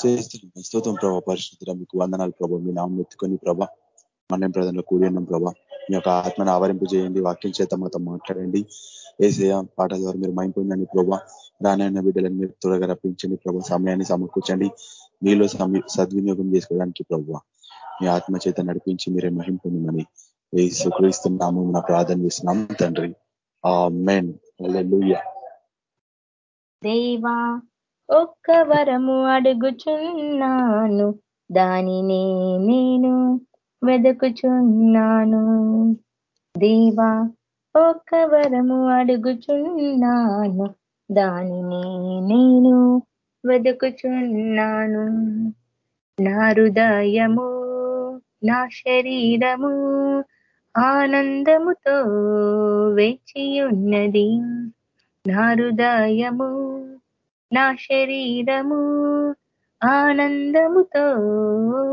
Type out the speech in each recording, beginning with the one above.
చేస్తున్నాం స్తోత్రం ప్రభా పరిశుద్ధ మీకు వందనాలు ప్రభా మీ నామం ఎత్తుకొని ప్రభా మనం ప్రజల్లో కూడి ఉన్నాం ప్రభా మీ యొక్క ఆత్మను ఆవరింపు చేయండి వాక్యం చేత మాతో మాట్లాడండి ఏసయ పాటల ద్వారా మీరు మైంపొందండి ప్రభా రానాయన బిడ్డలను మీరు త్వరగా రప్పించండి ప్రభా సమయాన్ని సమకూర్చండి మీలో సద్వినియోగం చేసుకోవడానికి ప్రభావ మీ ఆత్మ చేత నడిపించి మీరే మహింపొందమని ఏసుక్రీస్తున్నాము నా ప్రార్థన చేస్తున్నాం తండ్రి ఆ మెన్ దేవా ఒక్క వరము అడుగుచున్నాను. దానినే నేను వెదకుచున్నాను. దేవా ఒక్క వరము అడుగుచున్నాను. దానినే నేను వెదకుచున్నాను. నా హృదయము నా శరీరము ఆనందముతో వేచియున్నది. నా హృదయము నా శరీరము ఆనందముతో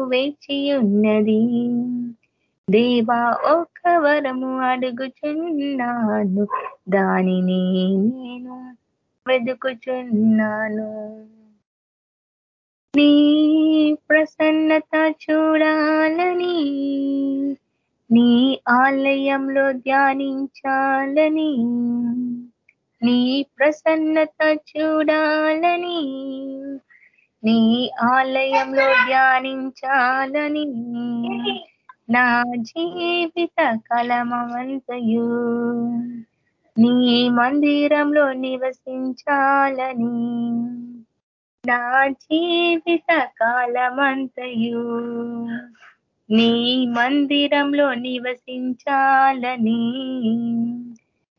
వేచియున్నది. దేవా ఒక వరము అడుగుచున్నాను దానిని నేను వెతుకుచున్నాను నీ ప్రసన్నత చూడాలని నీ ఆలయంలో ధ్యానించాలని నీ ప్రసన్నత చూడాలని నీ ఆలయంలో ధ్యానించాలని నా జీవిత కలమవంతయు నీ మందిరంలో నివసించాలని నా జీవిత కాలమంతయు. నీ మందిరంలో నివసించాలని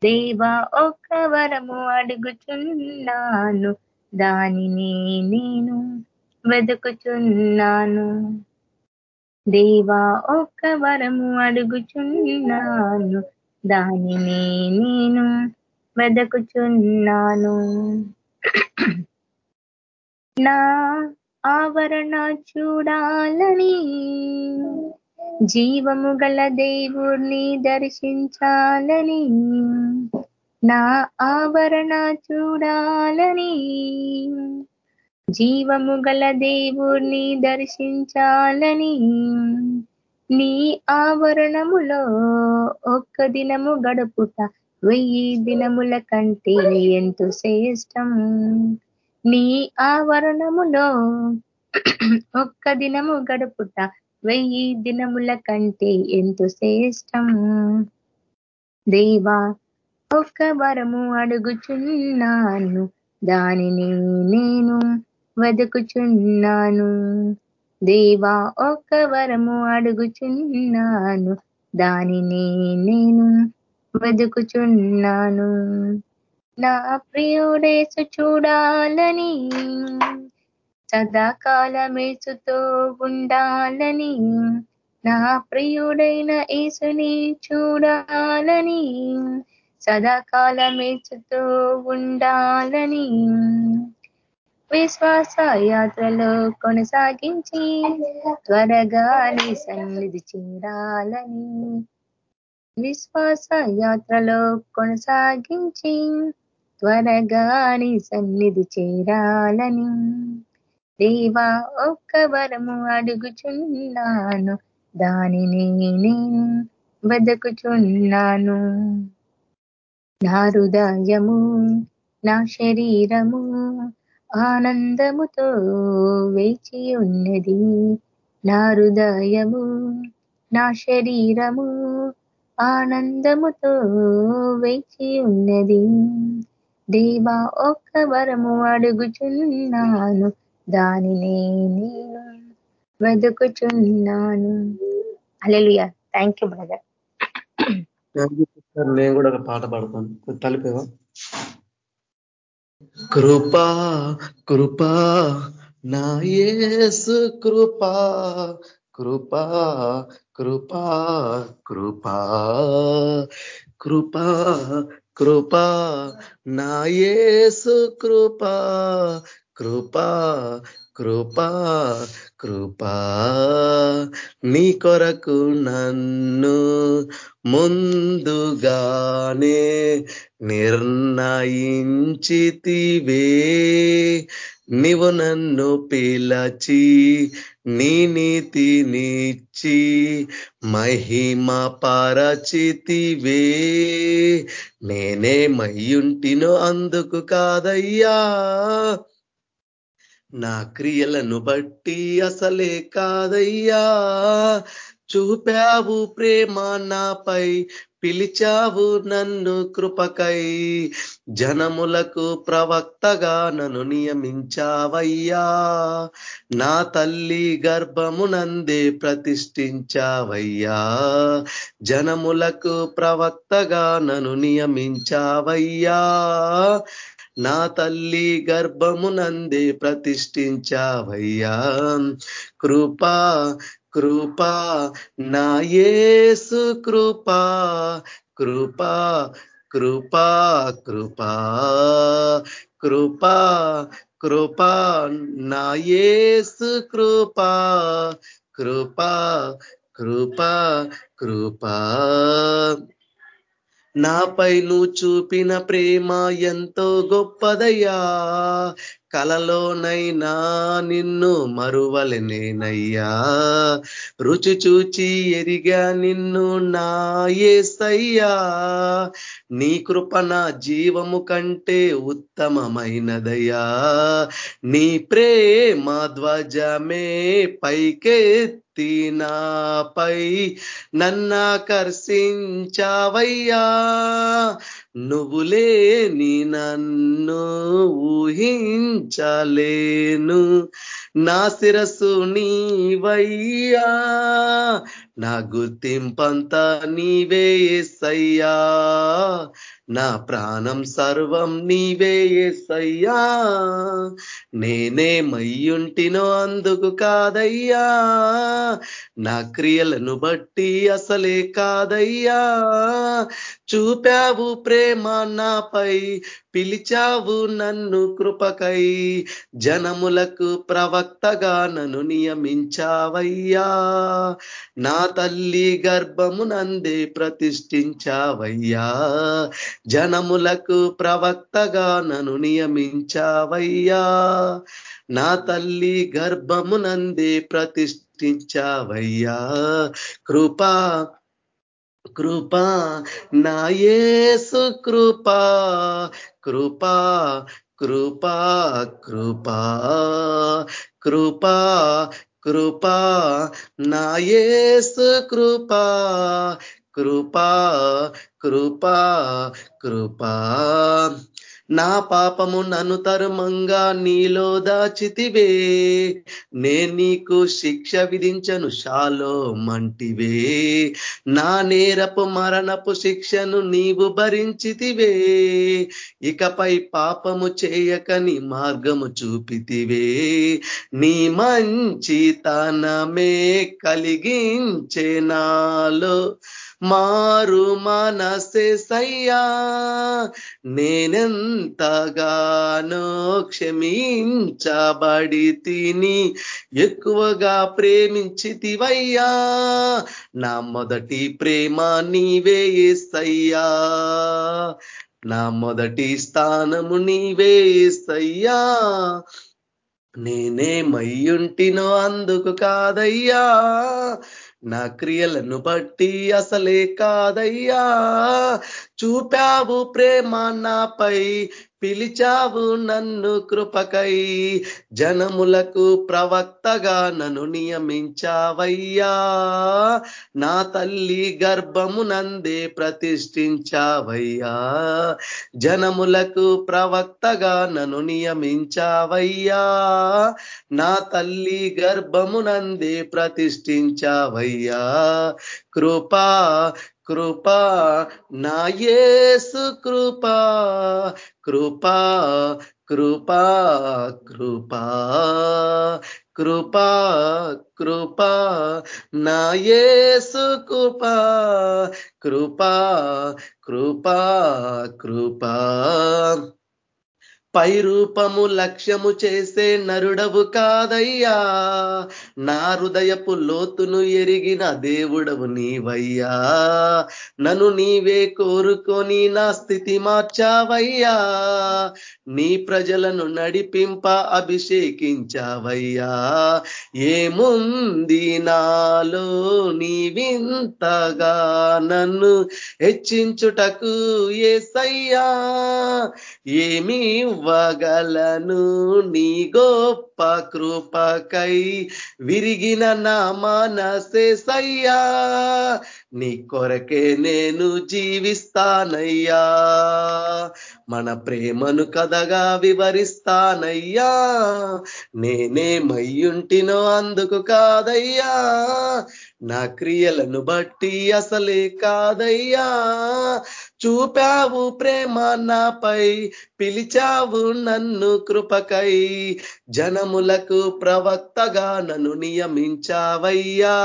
దేవా ఒక్క వరము అడుగుచున్నాను. దానిని నేను వెతుకుచున్నాను దేవా ఒక్క వరము అడుగుచున్నాను. దానిని నేను వెదకుచున్నాను. నా ఆవరణ చూడాలని జీవము గల దేవుణ్ణి దర్శించాలని నా ఆవరణ చూడాలని. జీవము గల దేవుణ్ణి దర్శించాలని నీ ఆవరణములో ఒక్క దినము గడుపుట వెయ్యి దినముల కంటే ఎంతో శ్రేష్టం. నీ ఆవరణములో ఒక్క దినము గడుపుట వెయ్యి దినముల కంటే ఎంతో శ్రేష్టం. దేవా ఒక్క వరము అడుగుచున్నాను దానిని నేను వెతుకుచున్నాను దేవా ఒక్క వరము అడుగుచున్నాను దానిని నేను వెతుకుచున్నాను నా ప్రియుడేసు చూడాలని సదాకాలమేసుతో ఉండాలని నా ప్రియుడైన యేసుని చూడాలని సదాకాలమేసుతో ఉండాలని. విశ్వాస యాత్రలో కొనసాగించి త్వరగా నీ సన్నిధి చేరాలని. విశ్వాస యాత్రలో కొనసాగించి త్వరగా నీ సన్నిధి చేరాలని. దేవా ఒక్క వరము అడుగుచున్నాను. దానిని నేను వెదకుచున్నాను నా హృదయము నా శరీరము ఆనందముతో వేచి ఉన్నది. నా హృదయము నా శరీరము ఆనందముతో వేచి ఉన్నది. దేవా ఒక్క వరము అడుగుచున్నాను. దానిని నేను వెతుకుచున్నాను అలెలుయా థ్యాంక్ యూ బ్రదర్ నేను కూడా ఒక పాట పాడతాను. తలిపేవా? కృపా కృపా నా యేసు కృపా కృపా కృపా కృపా కృపా కృపా నా యేసు కృపా కృపా కృపా కృపా. నీ కొరకు నన్ను ముందుగానే నిర్ణయించితివే. నీవు నన్ను పిలచి నీ నీతినిచ్చి మహిమ పరచితివే. నేనే మయ్యుంటినో అందుకు కాదయ్యా. నా క్రియలను బట్టి అసలే కాదయ్యా. చూపావు ప్రేమ నాపై పిలిచావు నన్ను కృపకై. జనములకు ప్రవక్తగా నన్ను నియమించావయ్యా. నా తల్లి గర్భమునందే ప్రతిష్ఠించావయ్యా. జనములకు ప్రవక్తగా నన్ను నియమించావయ్యా. నా తల్లి గర్భమునందే ప్రతిష్ఠించావయ్యా. కృపా కృపా నా నాయేసు కృపా కృపా కృపా కృపా కృపా కృపా నా నాయేసు కృపా కృపా కృపా కృపా. నాపై నువ్వు చూపిన ప్రేమ ఎంతో గొప్పదయ్యా. కలలోనైనా నిన్ను మరువలనేనయ్యా రుచి చూచి ఎరిగా నిన్ను నా ఏసయ్యా. నీ కృప నా జీవము కంటే ఉత్తమమైనదయ్యా. నీ ప్రేమ ధ్వజమే పైకెత్తి నాపై నన్నాకర్షించావయ్యా నువ్వు లేని నన్ను ఊహించలేను. నా శిరస్సు నీవయ్యా. నా గుర్తింపంతా నీవే సయ్యా. నా ప్రాణం సర్వం నీవే నేనే మయ్యుంటినో అందుకు కాదయ్యా. నా క్రియలను బట్టి అసలే కాదయ్యా. చూపావు ప్రేమ నాపై పిలిచావు నన్ను కృపకై జనములకు ప్రవక్తగా నన్ను నియమించావయ్యా. నా తల్లి గర్భమునందే ప్రతిష్ఠించావయ్యా. జనములకు ప్రవక్తగా నన్ను నియమించావయ్యా. నా తల్లి గర్భమునందే ప్రతిష్ఠించావయ్యా. కృపా కృపా నాయేసు కృపా కృపా కృపా కృపా కృపా కృపా నాయేసు కృపా కృపా కృపా కృపా. నా పాపము నన్ను తరుమంగా నీలో దాచితివే. నే నీకు శిక్ష విధించను షాలో మంటివే. నా నేరపు మరణపు శిక్షను నీవు భరించితివే. ఇకపై పాపము చేయకని మార్గము చూపితివే. నీ మంచి తనమే కలిగించే నాలో మారు మనసే సయ్యా. నేనెంతగానో క్షమించబడి తిని ఎక్కువగా ప్రేమించితివయ్యా. నా మొదటి ప్రేమ నీవే సయ్యా. నా మొదటి స్థానము నీవే సయ్యా. నేనే మయ్యుంటినో అందుకు కాదయ్యా. నా క్రియలను బట్టి అసలే కాదయ్యా. చూపావు ప్రేమ నాపై పిలిచావు నన్ను కృపకై జనములకు ప్రవక్తగా నన్ను నియమించావయ్యా. నా తల్లి గర్భము నందే ప్రతిష్ఠించావయ్యా. జనములకు ప్రవక్తగా నన్ను నియమించావయ్యా. నా తల్లి గర్భము నందే ప్రతిష్ఠించావయ్యా. కృపా కృపా నాయేసు కృపా కృపా కృపా కృపా కృపా కృపా నాయేసు కృపా కృపా కృపా కృపా. పై రూపము లక్ష్యము చేసే నరుడవు కాదయ్యా. నా హృదయపు లోతును ఎరిగిన దేవుడవు నీవయ్యా. నన్ను నీవే కోరుకొని నా స్థితి మార్చావయ్యా. నీ ప్రజలను నడిపింప అభిషేకించావయ్యా. ఏముంది నాలో నీవింతగా? నన్ను హెచ్చించుటకు ఏసయ్యా. ఏమి ఇవ్వగలను నీ గొప్ప కృపకై విరిగిన నా మనసేసయ్యా నీ కొరకే నేను జీవిస్తానయ్యా. మన ప్రేమను కథగా వివరిస్తానయ్యా. నేనేమయ్యుంటినో అందుకు కాదయ్యా. నా క్రియలను బట్టి అసలే కాదయ్యా. చూపావు ప్రేమ నాపై పిలిచావు నన్ను కృపకై. జనములకు ప్రవక్తగా నన్ను నియమించావయ్యా.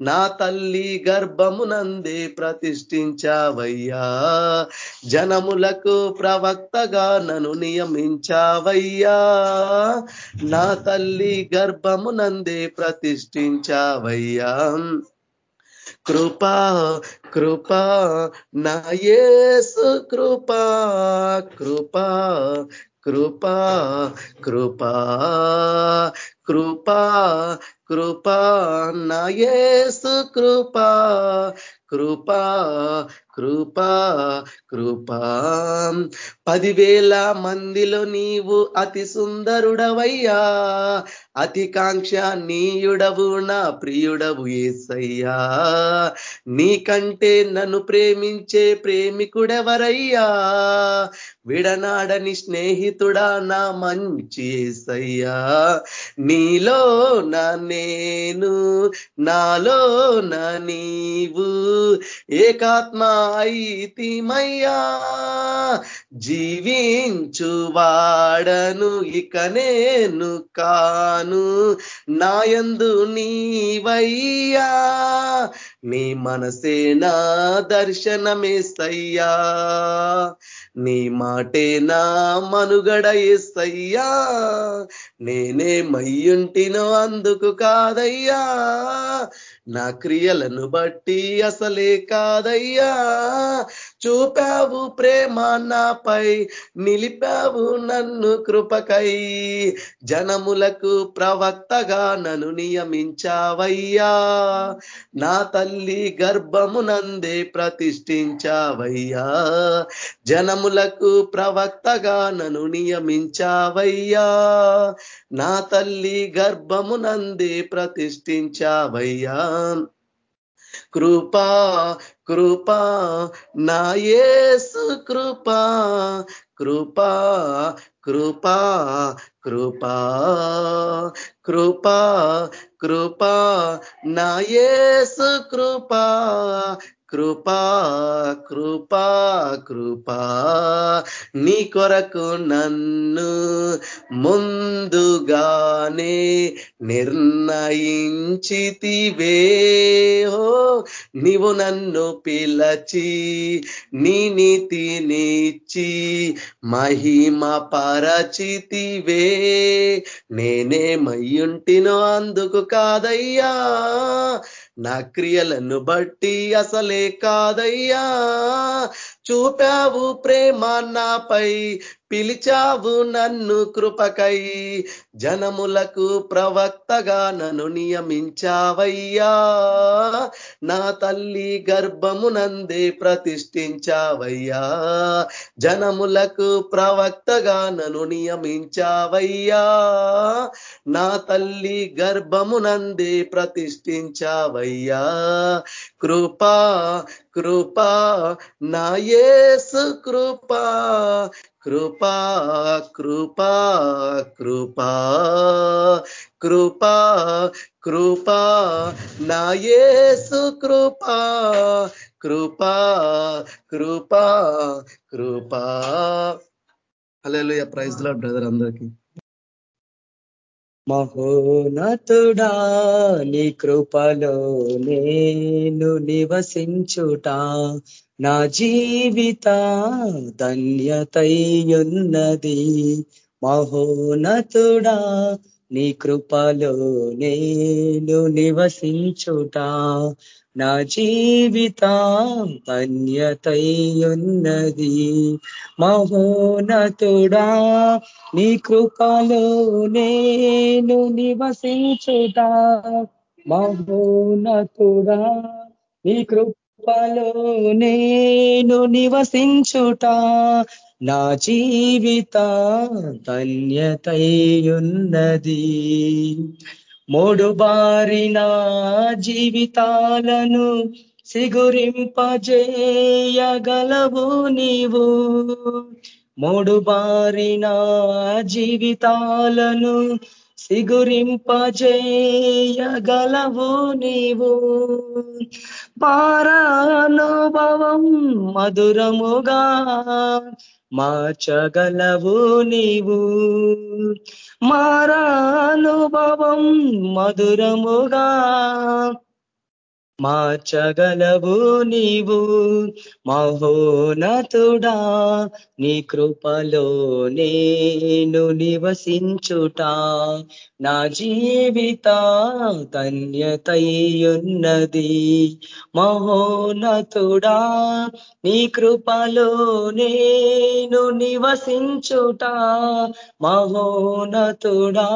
నా తల్లి గర్భమునందే ప్రతిష్ఠించావయ్యా. జనములకు ప్రవక్తగా నన్ను నియమించావయ్యా. నా తల్లి గర్భమునందే ప్రతిష్ఠించావయ్యా. కృపా కృపా నా యేసు కృపా కృపా కృపా కృపా కృపా కృపా నా యేసు కృపా కృపా కృపా కృపా. పదివేల మందిలో నీవు అతి సుందరుడవయ్యా. అతి కాంక్షణీయుడవు నా ప్రియుడవు ఏసయ్యా. నీకంటే నన్ను ప్రేమించే ప్రేమికుడెవరయ్యా? విడనాడని స్నేహితుడా నా మంచి ఏసయ్యా నీలో నా నేను నాలో నా నీవు. ఏకాత్మ ఐతిమయ్యా. జీవించు వాడను ఇక నేను కాను. నాయందు నీవయ్యా. నీ మనసే నా దర్శనమే సయ్యా నీ మాటే నా మనుగడ ఎస్సయ్యా నేనే మయ్యుంటినో అందుకు కాదయ్యా. నా క్రియలను బట్టి అసలే కాదయ్యా. చూపావు ప్రేమ నాపై నిలిపావు నన్ను కృపకై. జనములకు ప్రవక్తగా నన్ను నియమించావయ్యా. నా తల్లి గర్భమునందే ప్రతిష్ఠించావయ్యా. జనములకు ప్రవక్తగా నన్ను నియమించావయ్యా. నా తల్లి గర్భమునందే ప్రతిష్ఠించావయ్యా. కృపా కృపా నా యేసు కృపా కృపా కృపా కృపా కృపా కృపా నా యేసు కృపా కృపా కృపా కృపా నీ కొరకు నన్ను ముందుగానే నిర్ణయించితివే. ఓ నీవు నన్ను పిలచి నీ నీతినిచ్చి మహిమ పరచితివే. నేనే మయ్యుంటినో అందుకు కాదయ్యా. నా క్రియలను బట్టి అసలే కాదయ్యా. చూపావు ప్రేమ నాపై పిలిచావు నన్ను కృపకై జనములకు ప్రవక్తగా నన్ను నియమించావయ్యా. నా తల్లి గర్భమునందే ప్రతిష్ఠించావయ్యా. జనములకు ప్రవక్తగా నన్ను నియమించావయ్యా. నా తల్లి గర్భమునందే ప్రతిష్ఠించావయ్యా. కృపా కృపా నా యేసు కృపా కృపా కృపా కృపా కృపా కృపా నాయసు కృపా కృపా కృపా కృపా. హలో ప్రైజ్లో బ్రదర్ అందరికీ. మహోనతుడా నీ కృపలో నేను నివసించుట నా జీవిత ధన్యతయున్నది మహోనతుడా నీ కృపలో నేను నివసించుట. నా జీవిత ధన్యతయున్నది మహోనతుడా నీ కృపలో నేను నివసించుట. మహోనతుడా నీ కృపలో నేను నివసించుట నా జీవిత ధన్యతయున్నది మూడు బారిన జీవితాలను సిగురింపజేయగలవు నీవు. మూడు బారిన జీవితాలను సిగురింపజేయగలవు నీవు. పారానుభవం మధురముగా మార్చగలవు నీవు. మారానుభవం మధురముగా మార్చగలవు నీవు. మహోనతుడా నీ కృపలో నేను నివసించుట. నా జీవిత ధన్యతయున్నది. మహోనతుడా నీ కృపలో నేను నివసించుట. మహోనతుడా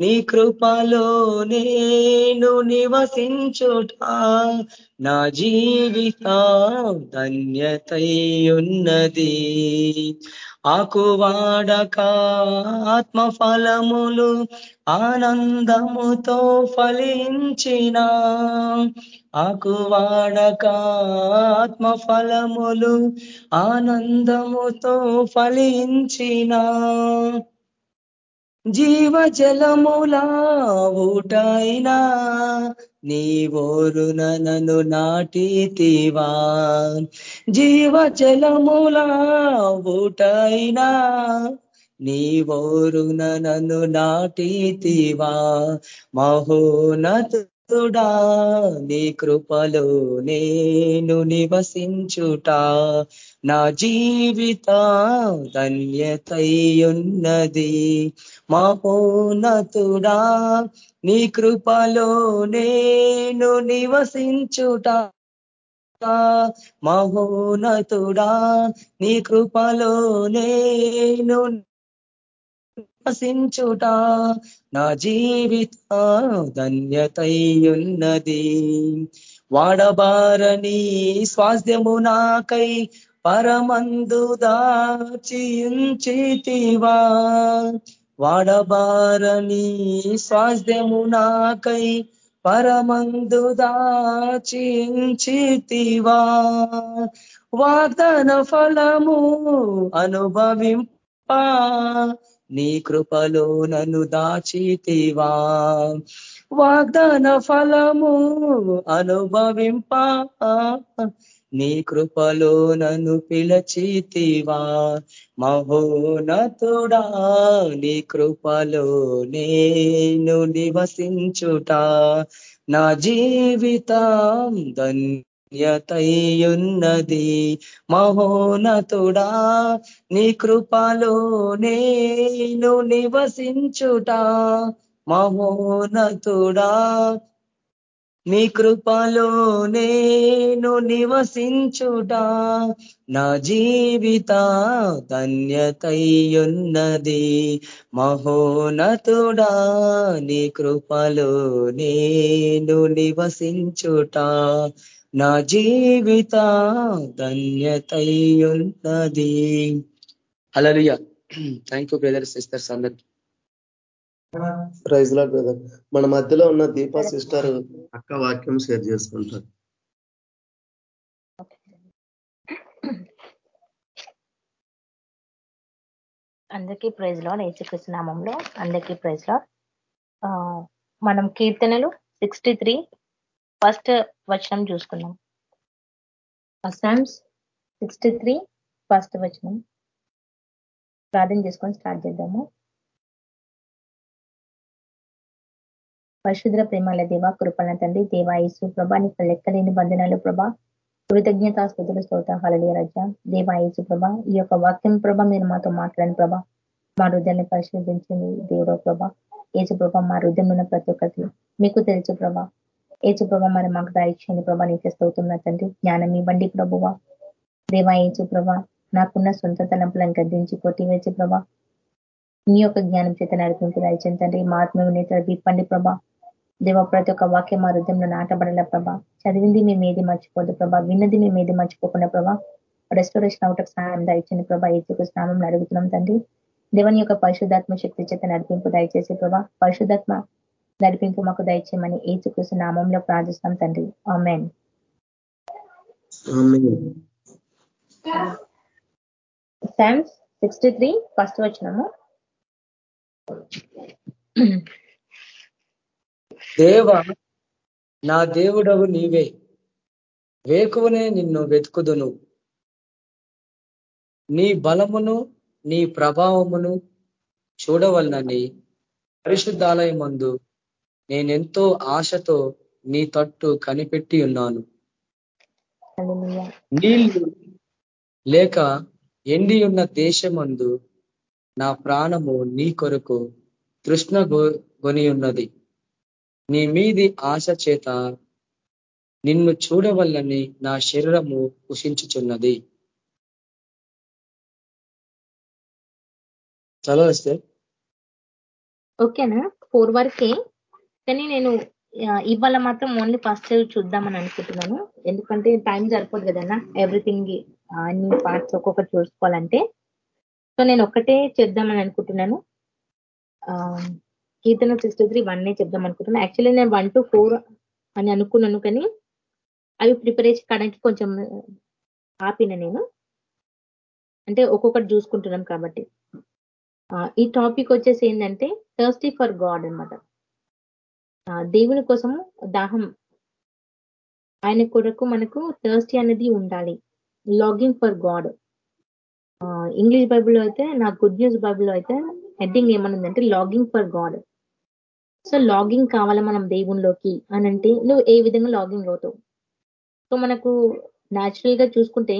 నీ కృపలో నేను నివసించుట. నా జీవిత ధన్యతయున్నది ఆకువాడక ఆత్మఫలములు ఆనందముతో ఫలించిన ఆకువాడక ఆత్మఫలములు ఆనందముతో ఫలించిన. జీవ జీవజలములా ఊటైనా నీవోరున నన్ను నాటితివా. జీవజలములా ఊటైనా నీవోరున నన్ను నాటితివా. మహోనతుడా నీ కృపలో నేను నివసించుట. నా జీవిత ధన్యతయున్నది మహోనతుడా నీ కృపలో నేను నివసించుట. మహోనతుడా నీ కృపలో నేను నివసించుట. నా జీవిత ధన్యతయున్నది వాడబారని స్వాస్థ్యము నాకై పరమందు దాచియుంచితివా. వాడబారని స్వాస్థ్యము నాకై పరమందు దాచించితివా. వాగ్దాన ఫలము అనుభవింప నీ కృపలో నన్ను దాచితివా. వాగ్దాన ఫలము అనుభవింప నీ కృపలో నన్ను పిలచితివా. మహోనతుడా నీ కృపలో నేను నివసించుట. నా జీవితం ధన్యతయున్నది. మహోనతుడా నీ కృపలో నేను నివసించుట. మహోనతుడా నీ కృపలో నేను నివసించుట నా జీవిత ధన్యతయ్యున్నది. మహోనతుడా నీ కృపలో నేను నివసించుట నా జీవిత ధన్యతయ్యున్నది. అలలియ థ్యాంక్ యూ బ్రదర్ సిస్టర్స్ అందరికి ప్రైజ్ లాడ్ బ్రదర్. మన మధ్యలో ఉన్న దీపా సిస్టర్ అక్క వాక్యం షేర్ చేసుకుంటారు. అందరికీ ప్రైజ్లో ఏసుకృష్ణ నామంలో అందరికీ ప్రైజ్లో మనం కీర్తనలు సిక్స్టీ త్రీ ఫస్ట్ వచనం చూసుకున్నాం అస్సామ్స్ సిక్స్టీ త్రీ ఫస్ట్ వచనం. ప్రార్థన చేసుకొని స్టార్ట్ చేద్దాము. పరిశుద్ర ప్రేమాల దేవ కృపణ తండ్రి దేవాయసు ప్రభా నీకు లెక్కలేని బంధనాలు ప్రభా. కృతజ్ఞతాస్తుతులు స్తోత హళలియ రజ. దేవా యేసు ప్రభా ఈ యొక్క వాక్యం ప్రభ మీరు మాతో మాట్లాడిన ప్రభా. మా హృదయాన్ని పరిశోధించింది దేవుడో ప్రభా. ఏసు ప్రభ మా హృదయం ప్రతి ఒక్కటి మీకు తెలుసు ప్రభా. ఏసు ప్రభ మరి మాకు దాయిక్షని ప్రభా నీకే స్తోతున్నా తండ్రి. జ్ఞానం ఇవ్వండి ప్రభువా. దేవా ఏసు ప్రభ నాకున్న సొంత తలంపులను గద్దించి కొట్టివేసి ప్రభా మీ యొక్క జ్ఞానం చేత నడిపింపు దయచేంతండి మా ఆత్మ నేత విప్పండి ప్రభా. దేవ ప్రతి ఒక్క వాక్యం మా హృదయంలో నాటబడల ప్రభా. చదివింది మేము ఏది మర్చిపోదు ప్రభా. విన్నది మేము ఏది మర్చిపోకుండా ప్రభా. రెస్టోరేషన్ అవుటకు సహాయం దయచండి ప్రభా. ఏసుకు స్నామం అడుగుతున్నాం తండ్రి. దేవని యొక్క పరిశుధాత్మ శక్తి చేత నడిపింపు దయచేసి ప్రభా. పరిశుధాత్మ నడిపింపు మాకు దయచేయమని ఏసుకృష్ణ నామంలో ప్రార్థిస్తాం తండ్రి. Amen psalms sixty three first వచ్చినాము దేవ నా దేవుడవు నీవే. వేకువనే నిన్ను వెతుకుదును. నీ బలమును నీ ప్రభావమును చూడవలనని పరిశుద్ధాలయమందు నేనెంతో ఆశతో నీ తట్టు కనిపెట్టి ఉన్నాను. నీళ్ళు లేక ఎండి ఉన్న దేశమందు నా ప్రాణము నీ కొరకు తృష్ణ గొని ఉన్నది నీ మీది ఆశ చేత నిన్ను చూడవల్లని నా శరీరము కుషించుచున్నది సార్ ఓకేనా ఫోర్ వరకే. కానీ నేను ఇవాళ మాత్రం ఓన్లీ ఫస్ట్ చూద్దామని అనుకుంటున్నాను. ఎందుకంటే టైం సరిపోదు కదన్నా ఎవ్రీథింగ్ అన్ని పార్ట్స్ ఒక్కొక్కటి చూసుకోవాలంటే. సో నేను ఒక్కటే చేద్దామని అనుకుంటున్నాను. కీర్తన సిక్స్టీ త్రీ వన్నే చెప్దాం అనుకుంటున్నా. యాక్చువల్లీ నేను వన్ టు ఫోర్ అని అనుకున్నాను కానీ అవి ప్రిపేర్ చేయడానికి కొంచెం ఆపిన నేను. అంటే ఒక్కొక్కటి చూసుకుంటున్నాం కాబట్టి. ఈ టాపిక్ వచ్చేసి ఏంటంటే థర్స్టీ ఫర్ గాడ్ అనమాట దేవుని కోసము దాహం. ఆయన కొరకు మనకు థర్స్టీ అనేది ఉండాలి. లాగింగ్ ఫర్ గాడ్ ఇంగ్లీష్ బైబుల్లో అయితే నా గుడ్ న్యూస్ బైబుల్లో అయితే heading ఏమనుందంటే longing for God so longing కావాలా మనం దేవునిలోకి అని అంటే నువ్వు ఏ విధంగా లాగింగ్ అవుతావు? సో మనకు న్యాచురల్గా చూసుకుంటే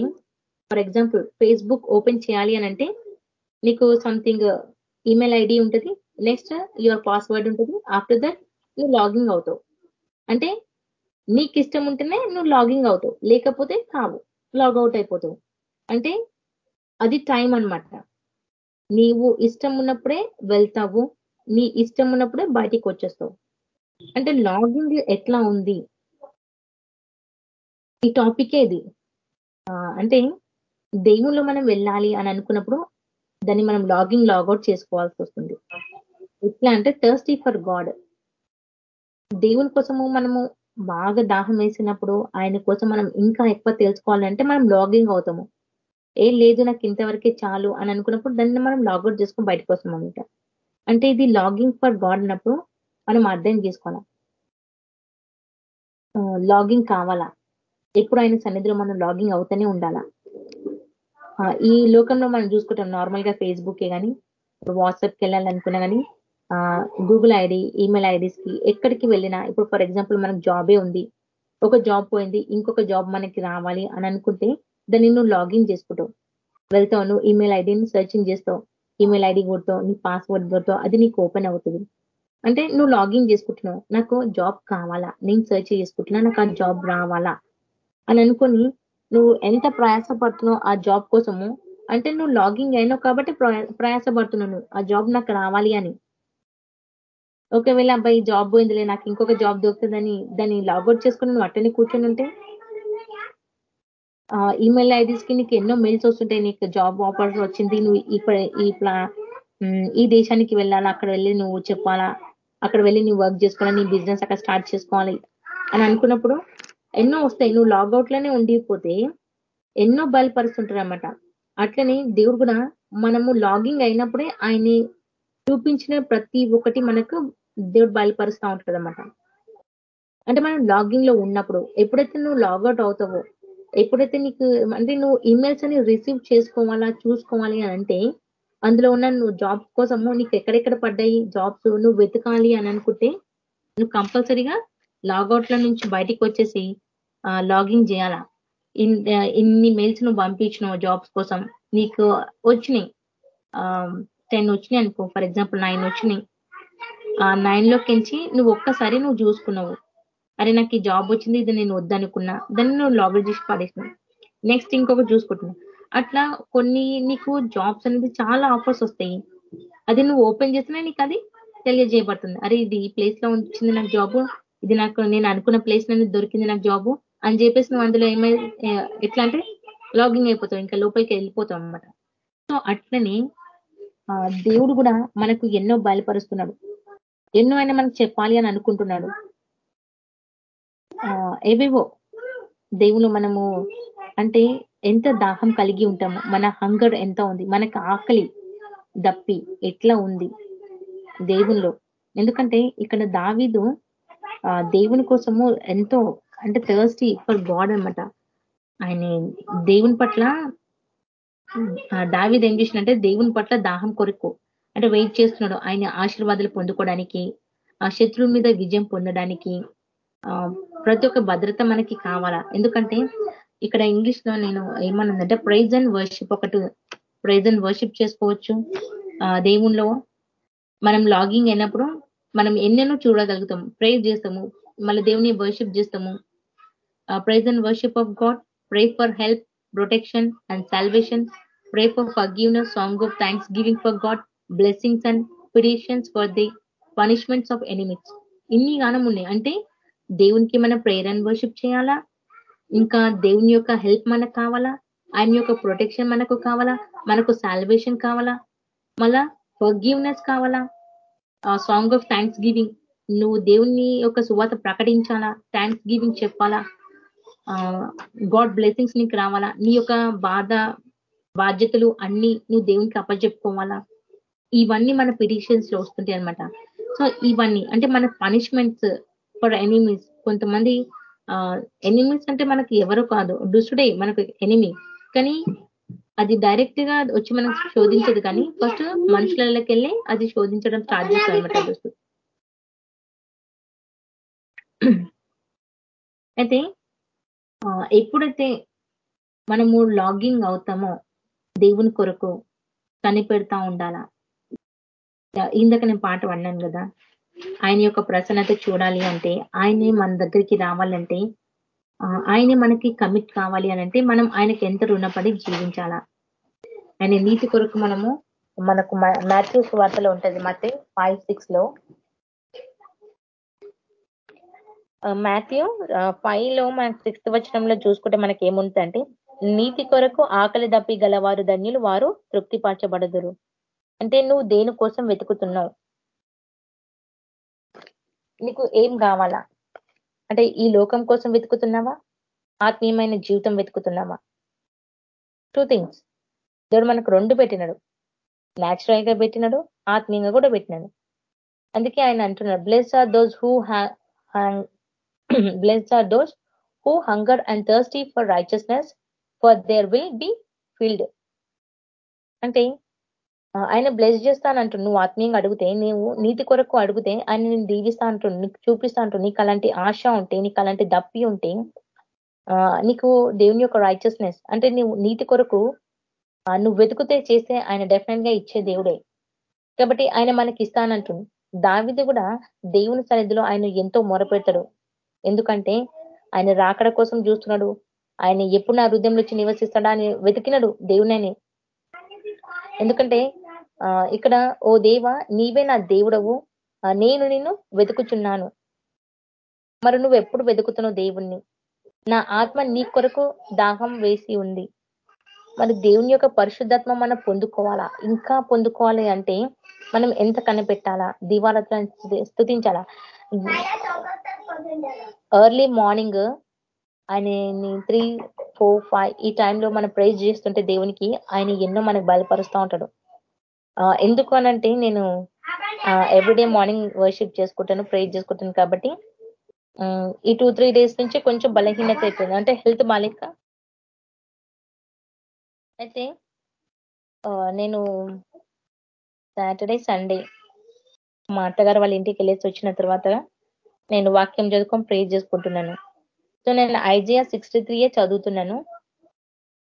ఫర్ ఎగ్జాంపుల్ ఫేస్బుక్ ఓపెన్ చేయాలి అని అంటే నీకు సంథింగ్ ఈమెయిల్ ఐడి ఉంటుంది నెక్స్ట్ యువర్ పాస్వర్డ్ ఉంటుంది ఆఫ్టర్ దట్ నువ్వు లాగింగ్ అవుతావు. అంటే నీకు ఇష్టం ఉంటేనే నువ్వు లాగింగ్ అవుతావు లేకపోతే కావు లాగౌట్ అయిపోతావు. అంటే అది టైం అనమాట నీవు ఇష్టం ఉన్నప్పుడే వెళ్తావు నీ ఇష్టం ఉన్నప్పుడే బయటికి వచ్చేస్తావు. అంటే లాగింగ్ ఎట్లా ఉంది? ఈ టాపికే ఇది. అంటే దేవుళ్ళు మనం వెళ్ళాలి అని అనుకున్నప్పుడు దాన్ని మనం లాగింగ్ లాగౌట్ చేసుకోవాల్సి వస్తుంది. ఎట్లా అంటే థర్స్టీ ఫర్ గాడ్ దేవుని కోసము మనము బాగా దాహం వేసినప్పుడు ఆయన కోసం మనం ఇంకా ఎక్కువ తెలుసుకోవాలంటే మనం లాగింగ్ అవుతాము. ఏం లేదు నాకు ఇంతవరకే చాలు అని అనుకున్నప్పుడు దాన్ని మనం లాగౌట్ చేసుకొని బయటకు వస్తాం అనమాట అంటే ఇది లాగింగ్ ఫర్ గాడ్ అన్నప్పుడు మనం అర్థం చేసుకోవాలా? లాగింగ్ కావాలా? ఎప్పుడు ఆయన సన్నిధిలో మనం లాగింగ్ అవుతూనే ఉండాలా? ఈ లోకంలో మనం చూసుకుంటాం నార్మల్గా ఫేస్బుకే కానీ వాట్సాప్కి వెళ్ళాలనుకున్నా కానీ గూగుల్ ఐడి ఈమెయిల్ ఐడీస్కి ఎక్కడికి వెళ్ళినా ఇప్పుడు ఫర్ ఎగ్జాంపుల్ మనకు జాబే ఉంది ఒక జాబ్ పోయింది ఇంకొక జాబ్ మనకి రావాలి అని అనుకుంటే దాన్ని నువ్వు లాగిన్ చేసుకుంటావు. వెళ్తావు నువ్వు ఈమెయిల్ ఐడిని సర్చింగ్ చేస్తావు. ఈమెయిల్ ఐడి కొడతావు నీ పాస్వర్డ్ కొడతావు అది నీకు ఓపెన్ అవుతుంది. అంటే నువ్వు లాగిన్ చేసుకుంటున్నావు నాకు జాబ్ కావాలా నేను సర్చ్ చేసుకుంటున్నా నాకు ఆ జాబ్ రావాలా అని అనుకొని నువ్వు ఎంత ప్రయాసపడుతున్నావు ఆ జాబ్ కోసము? అంటే నువ్వు లాగింగ్ అయినావు కాబట్టి ప్రయాసపడుతున్నావు ఆ జాబ్ నాకు రావాలి అని. ఒకవేళ అబ్బాయి జాబ్ పోయిందిలే నాకు ఇంకొక జాబ్ దొరుకుతుందని దాన్ని లాగౌట్ చేసుకుని నువ్వు అట్టని కూర్చొని ఉంటే ఈమెయిల్ ఐడీస్కి నీకు ఎన్నో మెయిల్స్ వస్తుంటాయి. నీకు జాబ్ ఆఫర్ వచ్చింది. నువ్వు ఇప్పుడు ఈ ఈ దేశానికి వెళ్ళాలా? అక్కడ వెళ్ళి నువ్వు చెప్పాలా? అక్కడ వెళ్ళి నువ్వు వర్క్ చేసుకోవాలి? నీ బిజినెస్ అక్కడ స్టార్ట్ చేసుకోవాలి అని అనుకున్నప్పుడు ఎన్నో వస్తాయి. నువ్వు లాగౌట్లోనే ఉండిపోతే ఎన్నో బయలుపరుస్తుంటారు అనమాట అట్లనే దేవుడు కూడా మనము లాగింగ్ అయినప్పుడే ఆయన్ని చూపించిన ప్రతి ఒక్కటి మనకు దేవుడు బయలుపరుస్తూ ఉంటాడు అనమాట అంటే మనం లాగింగ్లో ఉన్నప్పుడు ఎప్పుడైతే నువ్వు లాగౌట్ అవుతావో ఎప్పుడైతే నీకు అంటే నువ్వు ఈమెయిల్స్ అని రిసీవ్ చేసుకోవాలా చూసుకోవాలి అని అంటే అందులో ఉన్న నువ్వు జాబ్ కోసము నీకు ఎక్కడెక్కడ పడ్డాయి జాబ్స్ నువ్వు వెతకాలి అని అనుకుంటే నువ్వు కంపల్సరీగా లాగౌట్ల నుంచి బయటికి వచ్చేసి లాగింగ్ చేయాలా. ఇన్ని మెయిల్స్ నువ్వు పంపించినావు జాబ్స్ కోసం నీకు వచ్చినాయి. టెన్ వచ్చినాయి అనుకో ఫర్ ఎగ్జాంపుల్ నైన్ వచ్చినాయి. ఆ నైన్ లోకించి నువ్వు ఒక్కసారి నువ్వు చూసుకున్నావు. అరే నాకు ఈ జాబ్ వచ్చింది ఇది నేను వద్దనుకున్నా. దాన్ని నువ్వు లాబీ చేసి పడేసినావు నెక్స్ట్ ఇంకొకటి చూసుకుంటున్నా అట్లా కొన్ని నీకు జాబ్స్ అనేది చాలా ఆఫర్స్ వస్తాయి. అది నువ్వు ఓపెన్ చేసినా నీకు అది తెలియజేయబడుతుంది అరే ఇది ఈ ప్లేస్లో వచ్చింది నాకు జాబ్ ఇది నాకు నేను అనుకున్న ప్లేస్లో దొరికింది నాకు జాబ్ అని చెప్పేసి నువ్వు అందులో ఏమై ఎట్లా అంటే లాగింగ్ అయిపోతావు ఇంకా లోపలికి వెళ్ళిపోతావు అనమాట సో అట్లనే దేవుడు కూడా మనకు ఎన్నో బయలుపరుస్తున్నాడు. ఎన్నో అయినా మనకు చెప్పాలి అని అనుకుంటున్నాడు. ఏవేవో దేవుని మనము అంటే ఎంత దాహం కలిగి ఉంటాము మన హంగర్ ఎంత ఉంది మనకు ఆకలి దప్పి ఎట్లా ఉంది దేవుల్లో. ఎందుకంటే ఇక్కడ దావీదు దేవుని కోసము ఎంతో అంటే థర్స్టీ ఫర్ గాడ్ అనమాట ఆయన దేవుని పట్ల దావీద్ ఏం చేసినంటే దేవుని పట్ల దాహం కొరకు అంటే వెయిట్ చేస్తున్నాడు. ఆయన ఆశీర్వాదాలు పొందుకోవడానికి ఆ శత్రువు మీద విజయం పొందడానికి ప్రతి ఒక్క భద్రత మనకి కావాలా? ఎందుకంటే ఇక్కడ ఇంగ్లీష్లో నేను ఏమనుందంటే ప్రైజ్ అండ్ వర్షిప్ ఒకటి ప్రైజ్ అండ్ వర్షిప్ చేసుకోవచ్చు. దేవుణ్ణిలో మనం లాగింగ్ అయినప్పుడు మనం ఎన్నెన్నో చూడగలుగుతాము. ప్రేజ్ చేస్తాము మళ్ళీ దేవుని వర్షిప్ చేస్తాము. Praise and worship of God pray for help protection and salvation pray for forgiveness song of thanksgiving for God blessings and petitions for the punishments of enemies ఇన్ని గానం ఉన్నాయి అంటే దేవునికి మనం ప్రేయర్ అండ్ వర్షిప్ చేయాలా? ఇంకా దేవుని యొక్క హెల్ప్ మనకు కావాలా? ఆయన యొక్క ప్రొటెక్షన్ మనకు కావాలా? మనకు సాల్వేషన్ కావాలా? మళ్ళా ఫర్గివ్నెస్ కావాలా? సాంగ్ ఆఫ్ థ్యాంక్స్ గివింగ్ నువ్వు దేవుని యొక్క సువాత ప్రకటించాలా? థ్యాంక్స్ గివింగ్ చెప్పాలా గాడ్ బ్లెస్సింగ్స్ నీకు రావాలా? నీ యొక్క బాధ బాధ్యతలు అన్ని నువ్వు దేవునికి అప్పచెప్పుకోవాలా? ఇవన్నీ మన పిటిషన్స్లో వస్తుంటాయి అనమాట సో ఇవన్నీ అంటే మన పనిష్మెంట్స్ ఫర్ ఎనిమీస్. కొంతమంది ఎనిమీస్ అంటే మనకి ఎవరు కాదు. దుష్టుడే మనకు ఎనిమీ. కానీ అది డైరెక్ట్గా వచ్చి మనం శోధించదు కానీ ఫస్ట్ మనుషులకి వెళ్ళి అది శోధించడం స్టార్ట్ చేస్తారు అనమాట దుస్తుడు అయితే ఎప్పుడైతే మనము లాగింగ్ అవుతామో దేవుని కొరకు కనిపెడతా ఉండాలా? ఇందాక నేను పాట పడినాను కదా. ఆయన యొక్క ప్రసన్నత చూడాలి అంటే ఆయనే మన దగ్గరికి రావాలంటే ఆయనే మనకి కమిట్ కావాలి అనంటే మనం ఆయనకి ఎంత రుణపడి జీవించాలా? ఆయన నీతి కొరకు మనము మనకు మ్యాథ్యూస్ వార్తలో ఉంటుంది మతే ఫైవ్ సిక్స్లో. మాథ్యూ ఫైవ్లో మన సిక్స్త్ వచనంలో చూసుకుంటే మనకి ఏముంటుందంటే నీతి కొరకు ఆకలి దప్పి గలవారు ధన్యులు వారు తృప్తిపరచబడదురు అంటే నువ్వు దేనికోసం వెతుకుతున్నావు? నీకు ఏం కావాలా? అంటే ఈ లోకం కోసం వెతుకుతున్నావా? ఆత్మీయమైన జీవితం వెతుకుతున్నావా? టూ థింగ్స్ దేవుడు మనకు రెండు పెట్టినాడు. న్యాచురల్గా పెట్టినాడు ఆత్మీయంగా కూడా పెట్టినాడు. అందుకే ఆయన అంటున్నాడు bless are those who bless are those who hunger and thirsty for righteousness for there will be filled అంటే ఆయన బ్లెస్ చేస్తానంటు నువ్వు ఆత్మీయంగా అడిగితే నీవు నీతి కొరకు అడిగితే ఆయన నేను దీవిస్తా అంటు నీకు చూపిస్తా అంటు నీకు అలాంటి ఆశ ఉంటే నీకు అలాంటి దప్పి ఉంటే నీకు దేవుని యొక్క రైచస్నెస్ అంటే నువ్వు నీతి కొరకు నువ్వు వెతుకుతే చేస్తే ఆయన డెఫినెట్గా ఇచ్చే దేవుడే. కాబట్టి ఆయన మనకి ఇస్తానంటుంది దావిది కూడా దేవుని సన్నిధిలో ఆయన ఎంతో మొరపెడతాడు. ఎందుకంటే ఆయన రాకడ కోసం చూస్తున్నాడు. ఆయన ఎప్పుడు నా హృదయంలో వచ్చి నివసిస్తాడా అని వెతికినాడు దేవుని ఎందుకంటే ఇక్కడ ఓ దేవ నీవే నా దేవుడవు. నేను నిన్ను వెతుకుచున్నాను. మరి నువ్వు ఎప్పుడు వెతుకుతున్నావు దేవుణ్ణి? నా ఆత్మ నీ కొరకు దాహం వేసి ఉంది. మరి దేవుని యొక్క పరిశుద్ధత్వం మనం పొందుకోవాలా? ఇంకా పొందుకోవాలి అంటే మనం ఎంత కనిపెట్టాలా? దివాలతో స్థుతించాలా ఎర్లీ మార్నింగ్ ఆయన త్రీ ఫోర్ ఫైవ్ ఈ టైంలో మనం ప్రైజ్ చేస్తుంటే దేవునికి ఆయన ఎన్నో మనకు బయలుపరుస్తూ ఉంటాడు. ఎందుకు అనంటే నేను ఎవ్రీడే మార్నింగ్ వర్షిప్ చేసుకుంటాను ప్రేజ్ చేసుకుంటాను కాబట్టి ఈ టూ త్రీ డేస్ నుంచి కొంచెం బలహీనత అయిపోయింది. అంటే హెల్త్ బాలేక అయితే నేను సాటర్డే సండే మా అత్తగారు వాళ్ళ ఇంటికి వెళ్ళేసి వచ్చిన తర్వాత నేను వాక్యం చదువుకొని ప్రేజ్ చేసుకుంటున్నాను. సో నేను ఐజియా సిక్స్టీ త్రీయే చదువుతున్నాను.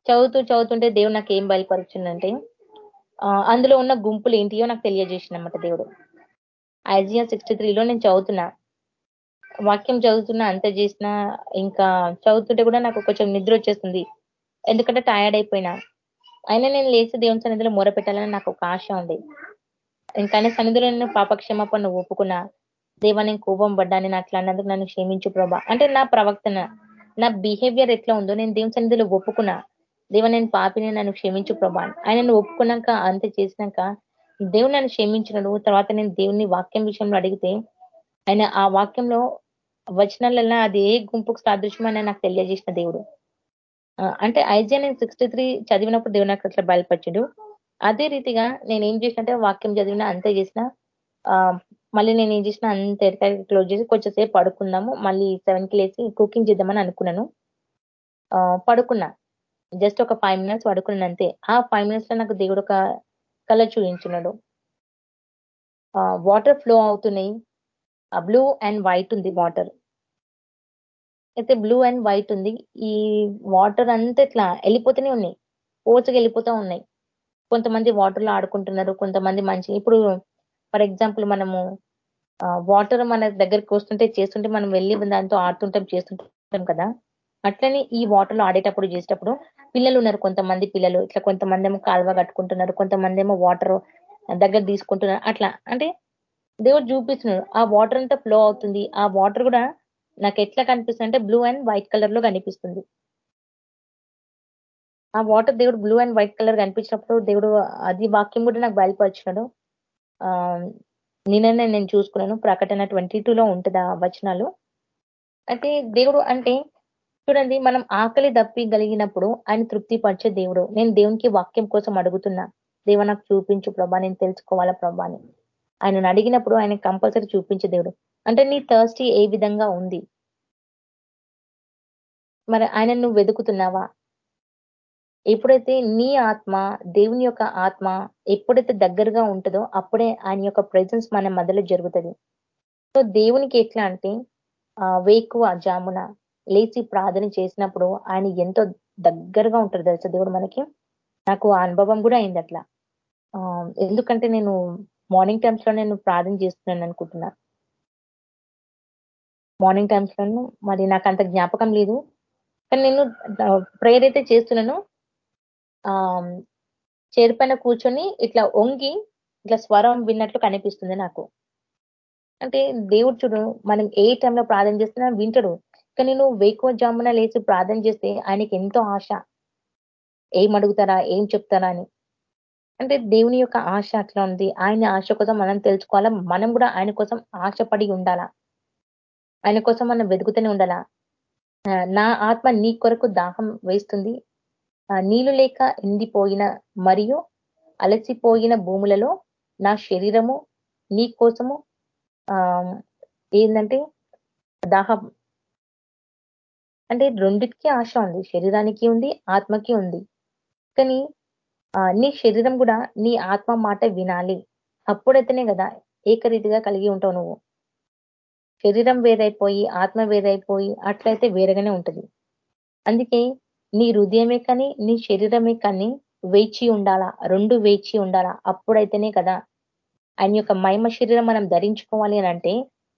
చదువుతూ చదువుతుంటే దేవుడు నాకు ఏం బయలుపరుచుందంటే అందులో ఉన్న గుంపులు ఏంటియో నాకు తెలియజేసిందన్నమాట దేవుడు. ఐజియా సిక్స్టీ త్రీలో నేను చదువుతున్నా. వాక్యం చదువుతున్నా అంత చేసినా ఇంకా చదువుతుంటే కూడా నాకు కొంచెం నిద్ర వచ్చేస్తుంది. ఎందుకంటే టయర్డ్ అయిపోయినా. అయినా నేను లేచి దేవుని సన్నిధిలో మొర పెట్టాలని నాకు ఒక ఆశ ఉంది. ఇంకా సన్నిధిలో నేను పాపక్షమాపణ ఒప్పుకున్నా. దేవా నేను కోపం పడ్డాను అట్లా అన్నందుకు నన్ను క్షమించు ప్రభా. అంటే నా ప్రవర్తన నా బిహేవియర్ ఎట్లా ఉందో నేను దేవుని సన్నిధిలో ఒప్పుకున్నా. దేవ నేను పాపిని నన్ను క్షమించు ప్రభా. ఆయన ఒప్పుకున్నాక అంత చేసినాక దేవుడు నన్ను క్షమించినడు. తర్వాత నేను దేవుని వాక్యం విషయంలో అడిగితే ఆయన ఆ వాక్యంలో వచనాలన్నా అది ఏ గుంపుకు సాదృశ్యమని నాకు తెలియజేసిన దేవుడు. అంటే ఐజియా నేను సిక్స్టీ త్రీ చదివినప్పుడు దేవుడు నాకు అట్లా బయలుపరిచాడు. అదే రీతిగా నేను ఏం చేసినంటే వాక్యం చదివినా అంతే చేసిన మళ్ళీ నేను ఏం చేసిన అంత ఎడతాయి క్లోజ్ చేసి కొంచెం సేపు పడుకుందాము. మళ్ళీ సెవెన్కి లేచి కుకింగ్ చేద్దామని అనుకున్నాను. పడుకున్నా. జస్ట్ ఒక ఫైవ్ మినిట్స్ పడుకున్నాను అంతే. ఆ ఫైవ్ మినిట్స్లో నాకు దేవుడు ఒక కలర్ చూపించున్నాడు. వాటర్ ఫ్లో అవుతున్నాయి. బ్లూ అండ్ వైట్ ఉంది వాటర్ అయితే బ్లూ అండ్ వైట్ ఉంది. ఈ వాటర్ అంతా ఇట్లా వెళ్ళిపోతూనే ఉన్నాయి. పోచగా వెళ్ళిపోతూ ఉన్నాయి. కొంతమంది వాటర్లో ఆడుకుంటున్నారు. కొంతమంది మంచి ఇప్పుడు ఫర్ ఎగ్జాంపుల్ మనము వాటర్ మన దగ్గరికి వస్తుంటే చేస్తుంటే మనం వెళ్ళి దాంతో ఆడుతుంటాం చేస్తుంటాం కదా. అట్లనే ఈ వాటర్లో ఆడేటప్పుడు చేసేటప్పుడు పిల్లలు ఉన్నారు కొంతమంది పిల్లలు. ఇట్లా కొంతమంది ఏమో కాలువ కట్టుకుంటున్నారు కొంతమంది ఏమో వాటర్ దగ్గర తీసుకుంటున్నారు అట్లా. అంటే దేవుడు చూపిస్తున్నాడు ఆ వాటర్ అంతా ఫ్లో అవుతుంది. ఆ వాటర్ కూడా నాకు ఎట్లా కనిపిస్తుంది అంటే బ్లూ అండ్ వైట్ కలర్లో కనిపిస్తుంది. ఆ వాటర్ దేవుడు బ్లూ అండ్ వైట్ కలర్ కనిపించినప్పుడు దేవుడు అది వాక్యం కూడా నాకు బయలుపరిచినాడు. నిన్ననే నేను చూసుకున్నాను. ప్రకటన ట్వంటీ లో ఉంటుంది ఆ వచనాలు? అయితే దేవుడు అంటే చూడండి మనం ఆకలి దప్పిగలిగినప్పుడు ఆయన తృప్తి పరిచే దేవుడు. నేను దేవునికి వాక్యం కోసం అడుగుతున్నా. దేవ నాకు చూపించు ప్రభా నేను తెలుసుకోవాలా ప్రభా అని. ఆయనను అడిగినప్పుడు ఆయన కంపల్సరీ చూపించే దేవుడు. అంటే నీ థర్స్టీ ఏ విధంగా ఉంది? మరి ఆయన నువ్వు వెతుకుతున్నావా? ఎప్పుడైతే నీ ఆత్మ దేవుని యొక్క ఆత్మ ఎప్పుడైతే దగ్గరగా ఉంటుందో అప్పుడే ఆయన యొక్క ప్రజెన్స్ మన మధ్యలో జరుగుతుంది. సో దేవునికి ఎట్లా అంటే వేకువ జామున లేచి ప్రార్థన చేసినప్పుడు ఆయన ఎంతో దగ్గరగా ఉంటారు తెలుసు దేవుడు మనకి? నాకు అనుభవం కూడా అయింది అట్లా. ఎందుకంటే నేను మార్నింగ్ టైమ్స్లో నేను ప్రార్థన చేస్తున్నాను అనుకుంటున్నా. మార్నింగ్ టైమ్స్ లోను మరి నాకు అంత జ్ఞాపకం లేదు. కానీ నేను ప్రేయర్ అయితే చేస్తున్నాను. చైర్ పైన కూర్చొని ఇట్లా వంగి ఇట్లా స్వరం విన్నట్లు కనిపిస్తుంది నాకు. అంటే దేవుడు చూడు మనం ఏ టైంలో ప్రార్థన చేస్తున్నా వింటడు. కానీ నువ్వు వేకువ జామున లేచి ప్రార్థన చేస్తే ఆయనకి ఎంతో ఆశ. ఏం అడుగుతారా ఏం చెప్తారా అని. అంటే దేవుని యొక్క ఆశ అట్లా ఉంది. ఆయన ఆశ కోసం మనం తెలుసుకోవాలా? మనం కూడా ఆయన కోసం ఆశపడి ఉండాలా? ఆయన కోసం మనం వెతుకుతూనే ఉండాలా? నా ఆత్మ నీ కొరకు దాహం వేస్తుంది. నీళ్ళు లేక ఎండిపోయిన మరియు అలసిపోయిన భూములలో నా శరీరము నీ కోసము ఏంటంటే దాహం. అంటే రెండిటికి ఆశ ఉంది. శరీరానికి ఉంది ఆత్మకి ఉంది. కానీ నీ శరీరం కూడా నీ ఆత్మ మాట వినాలి. అప్పుడైతేనే కదా ఏకరీతిగా కలిగి ఉంటావు నువ్వు. శరీరం వేరైపోయి ఆత్మ వేరైపోయి అట్లయితే వేరేగానే ఉంటుంది. అందుకే నీ హృదయమే కానీ నీ శరీరమే కానీ వేచి ఉండాలా? రెండు వేచి ఉండాలా? అప్పుడైతేనే కదా. ఆయన యొక్క మహిమ శరీరం మనం ధరించుకోవాలి అని అంటే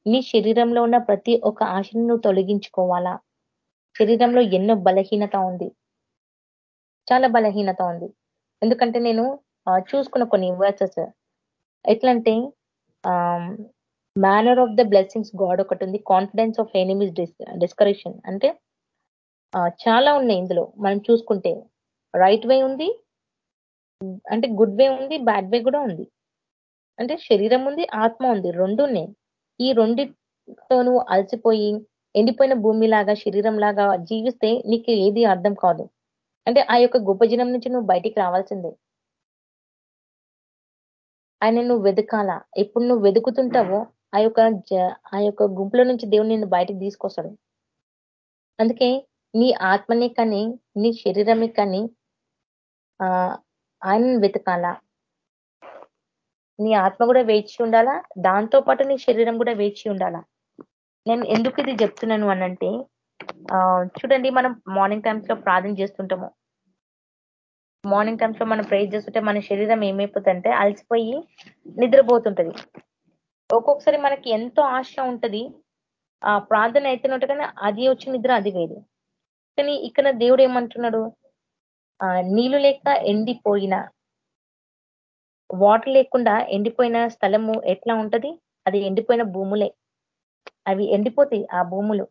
నీ శరీరంలో ఉన్న ప్రతి ఒక్క ఆశను నువ్వు తొలగించుకోవాలా? శరీరంలో ఎన్నో బలహీనత ఉంది. చాలా బలహీనత ఉంది. ఎందుకంటే నేను చూసుకున్న కొన్ని వర్సెస్ ఎట్లంటే manner of the blessings God ఒకటి ఉంది. కాన్ఫిడెన్స్ ఆఫ్ ఎనిమీస్ డిస్కరేషన్ అంటే చాలా ఉన్నాయి ఇందులో. మనం చూసుకుంటే రైట్ వే ఉంది అంటే గుడ్ వే ఉంది బ్యాడ్ వే కూడా ఉంది. అంటే శరీరం ఉంది ఆత్మ ఉంది రెండు ఉన్నాయి. ఈ రెండితో నువ్వు అలసిపోయి ఎండిపోయిన భూమి లాగా శరీరం లాగా జీవిస్తే నీకు ఏది అర్థం కాదు. అంటే ఆ యొక్క గొప్ప జనం నుంచి నువ్వు బయటికి రావాల్సిందే. ఆయన నువ్వు వెతకాలా ఎప్పుడు నువ్వు వెతుకుతుంటావో ఆ యొక్క ఆ యొక్క గుంపుల నుంచి దేవుడు నిన్ను బయటికి తీసుకొస్తాడు. అందుకే నీ ఆత్మని కానీ నీ శరీరమే కానీ ఆ ఆయనను వెతకాలా? నీ ఆత్మ కూడా వేచి ఉండాలా? దాంతో పాటు నీ శరీరం కూడా వేచి ఉండాలా? నేను ఎందుకు ఇది చెప్తున్నాను అనంటే చూడండి మనం మార్నింగ్ టైమ్స్లో ప్రార్థన చేస్తుంటాము. మార్నింగ్ టైమ్స్లో మనం ప్రేర్ చేస్తుంటే మన శరీరం ఏమైపోతుందంటే అలసిపోయి నిద్రపోతుంటది. ఒక్కొక్కసారి మనకి ఎంతో ఆశ ఉంటది. ఆ ప్రార్థన అయితున్నట్టు కానీ అది వచ్చి నిద్ర అది వేరు. కానీ ఇక్కడ దేవుడు ఏమంటున్నాడు ఆ నీళ్ళు లేక ఎండిపోయిన వాటర్ లేకుండా ఎండిపోయిన స్థలము ఎట్లా ఉంటది? అది ఎండిపోయిన భూములే. అవి ఎండిపోతాయి ఆ భూములు.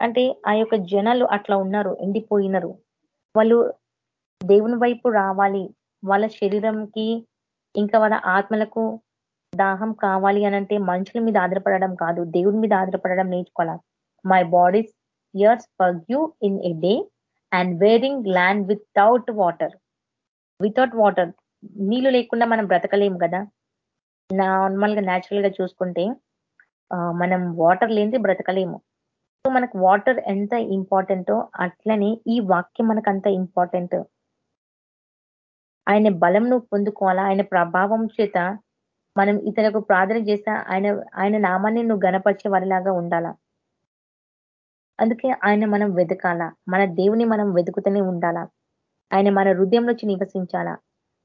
అంటే ఆ యొక్క జనాలు అట్లా ఉన్నారు ఎండిపోయినరు. వాళ్ళు దేవుని వైపు రావాలి. వాళ్ళ శరీరంకి ఇంకా వాళ్ళ ఆత్మలకు దాహం కావాలి అనంటే మనుషుల మీద ఆధారపడడం కాదు. దేవుడి మీద ఆధారపడడం నేర్చుకోవాలి? My body years per you in a day and wearing land without water without water నీళ్ళు లేకుండా మనం బ్రతకలేము కదా. నార్మల్గా న్యాచురల్గా చూసుకుంటే మనం వాటర్ లేనిది బ్రతకలేము. సో మనకు వాటర్ ఎంత ఇంపార్టెంటో అట్లనే ఈ వాక్యం మనకు అంత ఇంపార్టెంట్ ఆయన బలం నువ్వు పొందుకోవాలా? ఆయన ప్రభావం చేత మనం ఇతరులకు ప్రార్థన చేస్తా ఆయన ఆయన నామాన్ని నువ్వు గనపరిచే వారిలాగా ఉండాలా? అందుకే ఆయన మనం వెతకాలా మన దేవుని మనం వెతుకుతూనే ఉండాలా. ఆయన మన హృదయంలో వచ్చి నివసించాలా.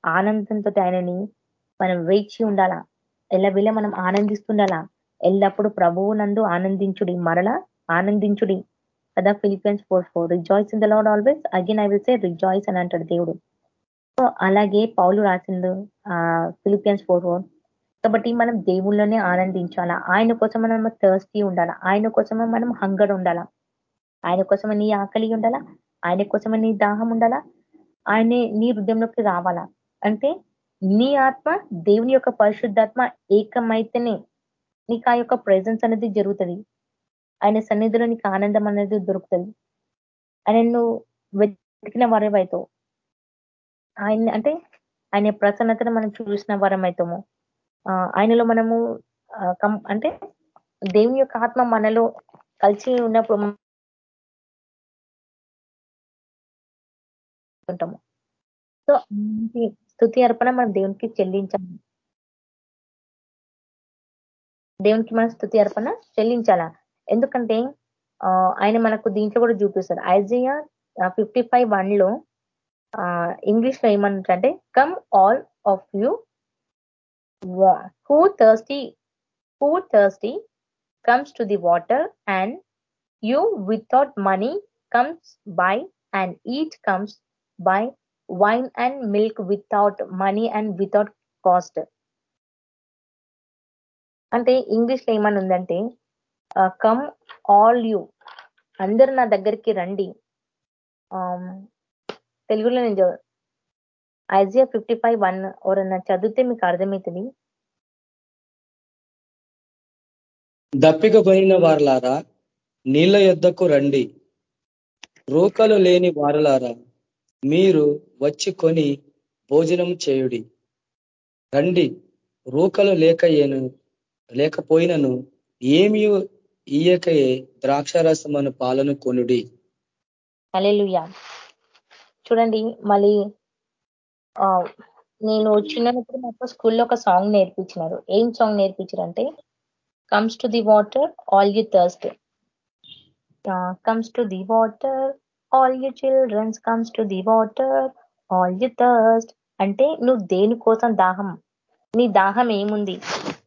ఆనందంతో ఆయనని మనం వేచి ఉండాలా. ఎల్లవేళ మనం ఆనందిస్తుండాలా. ఎల్లప్పుడు ప్రభువు నందు ఆనందించుడి మరలా ఆనందించుడి. కదా Philippians four four rejoice in the lord always again I will say rejoice అని అంటాడు దేవుడు. సో అలాగే పౌలు రాసిండు ఫిలిపియన్స్ ఫోర్ ఫోర్. కాబట్టి మనం దేవుళ్ళనే ఆనందించాలా. ఆయన కోసం మనం థర్స్టీ ఉండాలా. ఆయన కోసమే మనం హంగర్ ఉండాలా. ఆయన కోసమే నీ ఆకలి ఉండాలా? ఆయన కోసమే నీ దాహం ఉండాలా? ఆయనే నీ హృదయంలోకి రావాలా? అంటే నీ ఆత్మ దేవుని యొక్క పరిశుద్ధాత్మ ఏకమైతేనే నీకు ఆ యొక్క ప్రజెన్స్ అనేది జరుగుతుంది. ఆయన సన్నిధిలో నీకు ఆనందం అనేది దొరుకుతుంది. ఆయన నువ్వు వెతికిన వరవైతావు ఆయన అంటే ఆయన ప్రసన్నతను మనం చూసిన వరం అవుతాము ఆయనలో మనము అంటే దేవుని యొక్క ఆత్మ మనలో కలిసి ఉన్నప్పుడు ఉంటాము సో స్థుతి అర్పణ మనం దేవునికి చెల్లించాలి. దేవునికి మన స్థుతి అర్పణ చెల్లించాలా? ఎందుకంటే ఆయన మనకు దీంట్లో కూడా చూపిస్తారు. ఐజియా ఫిఫ్టీ ఫైవ్ వన్లో ఇంగ్లీష్లో ఏమంటారంటే come all of you who thirsty who thirsty comes to the water and you without money comes buy and eat comes buy wine and milk without money and without cost అంటే ఇంగ్లీష్లో ఏమని ఉందంటే come all you అందరు నా దగ్గరికి రండి. తెలుగులో నేను ఐజియా ఫిఫ్టీ ఫైవ్ వన్ ఎవరన్నా చదివితే మీకు అర్థమవుతుంది? దప్పిక పోయిన వారులారా నీళ్ళ యొద్దకు రండి. రూకలు లేని వారులారా మీరు వచ్చి కొని భోజనం చేయుడి. రండి రూకలు లేకయేను లేకపోయినను ఏమి ఈయకయే ద్రాక్షారసమను పాలను కొనుడి. అలెలుయా చూడండి మళ్ళీ నేను చిన్నప్పుడు నాకు స్కూల్లో ఒక సాంగ్ నేర్పించినారు. ఏం song నేర్పించారంటే comes to the water all you thirst comes to the water all you childrens comes to the water all you thirst అంటే నువ్వు దేనికోసం దాహం? నీ దాహం ఏముంది?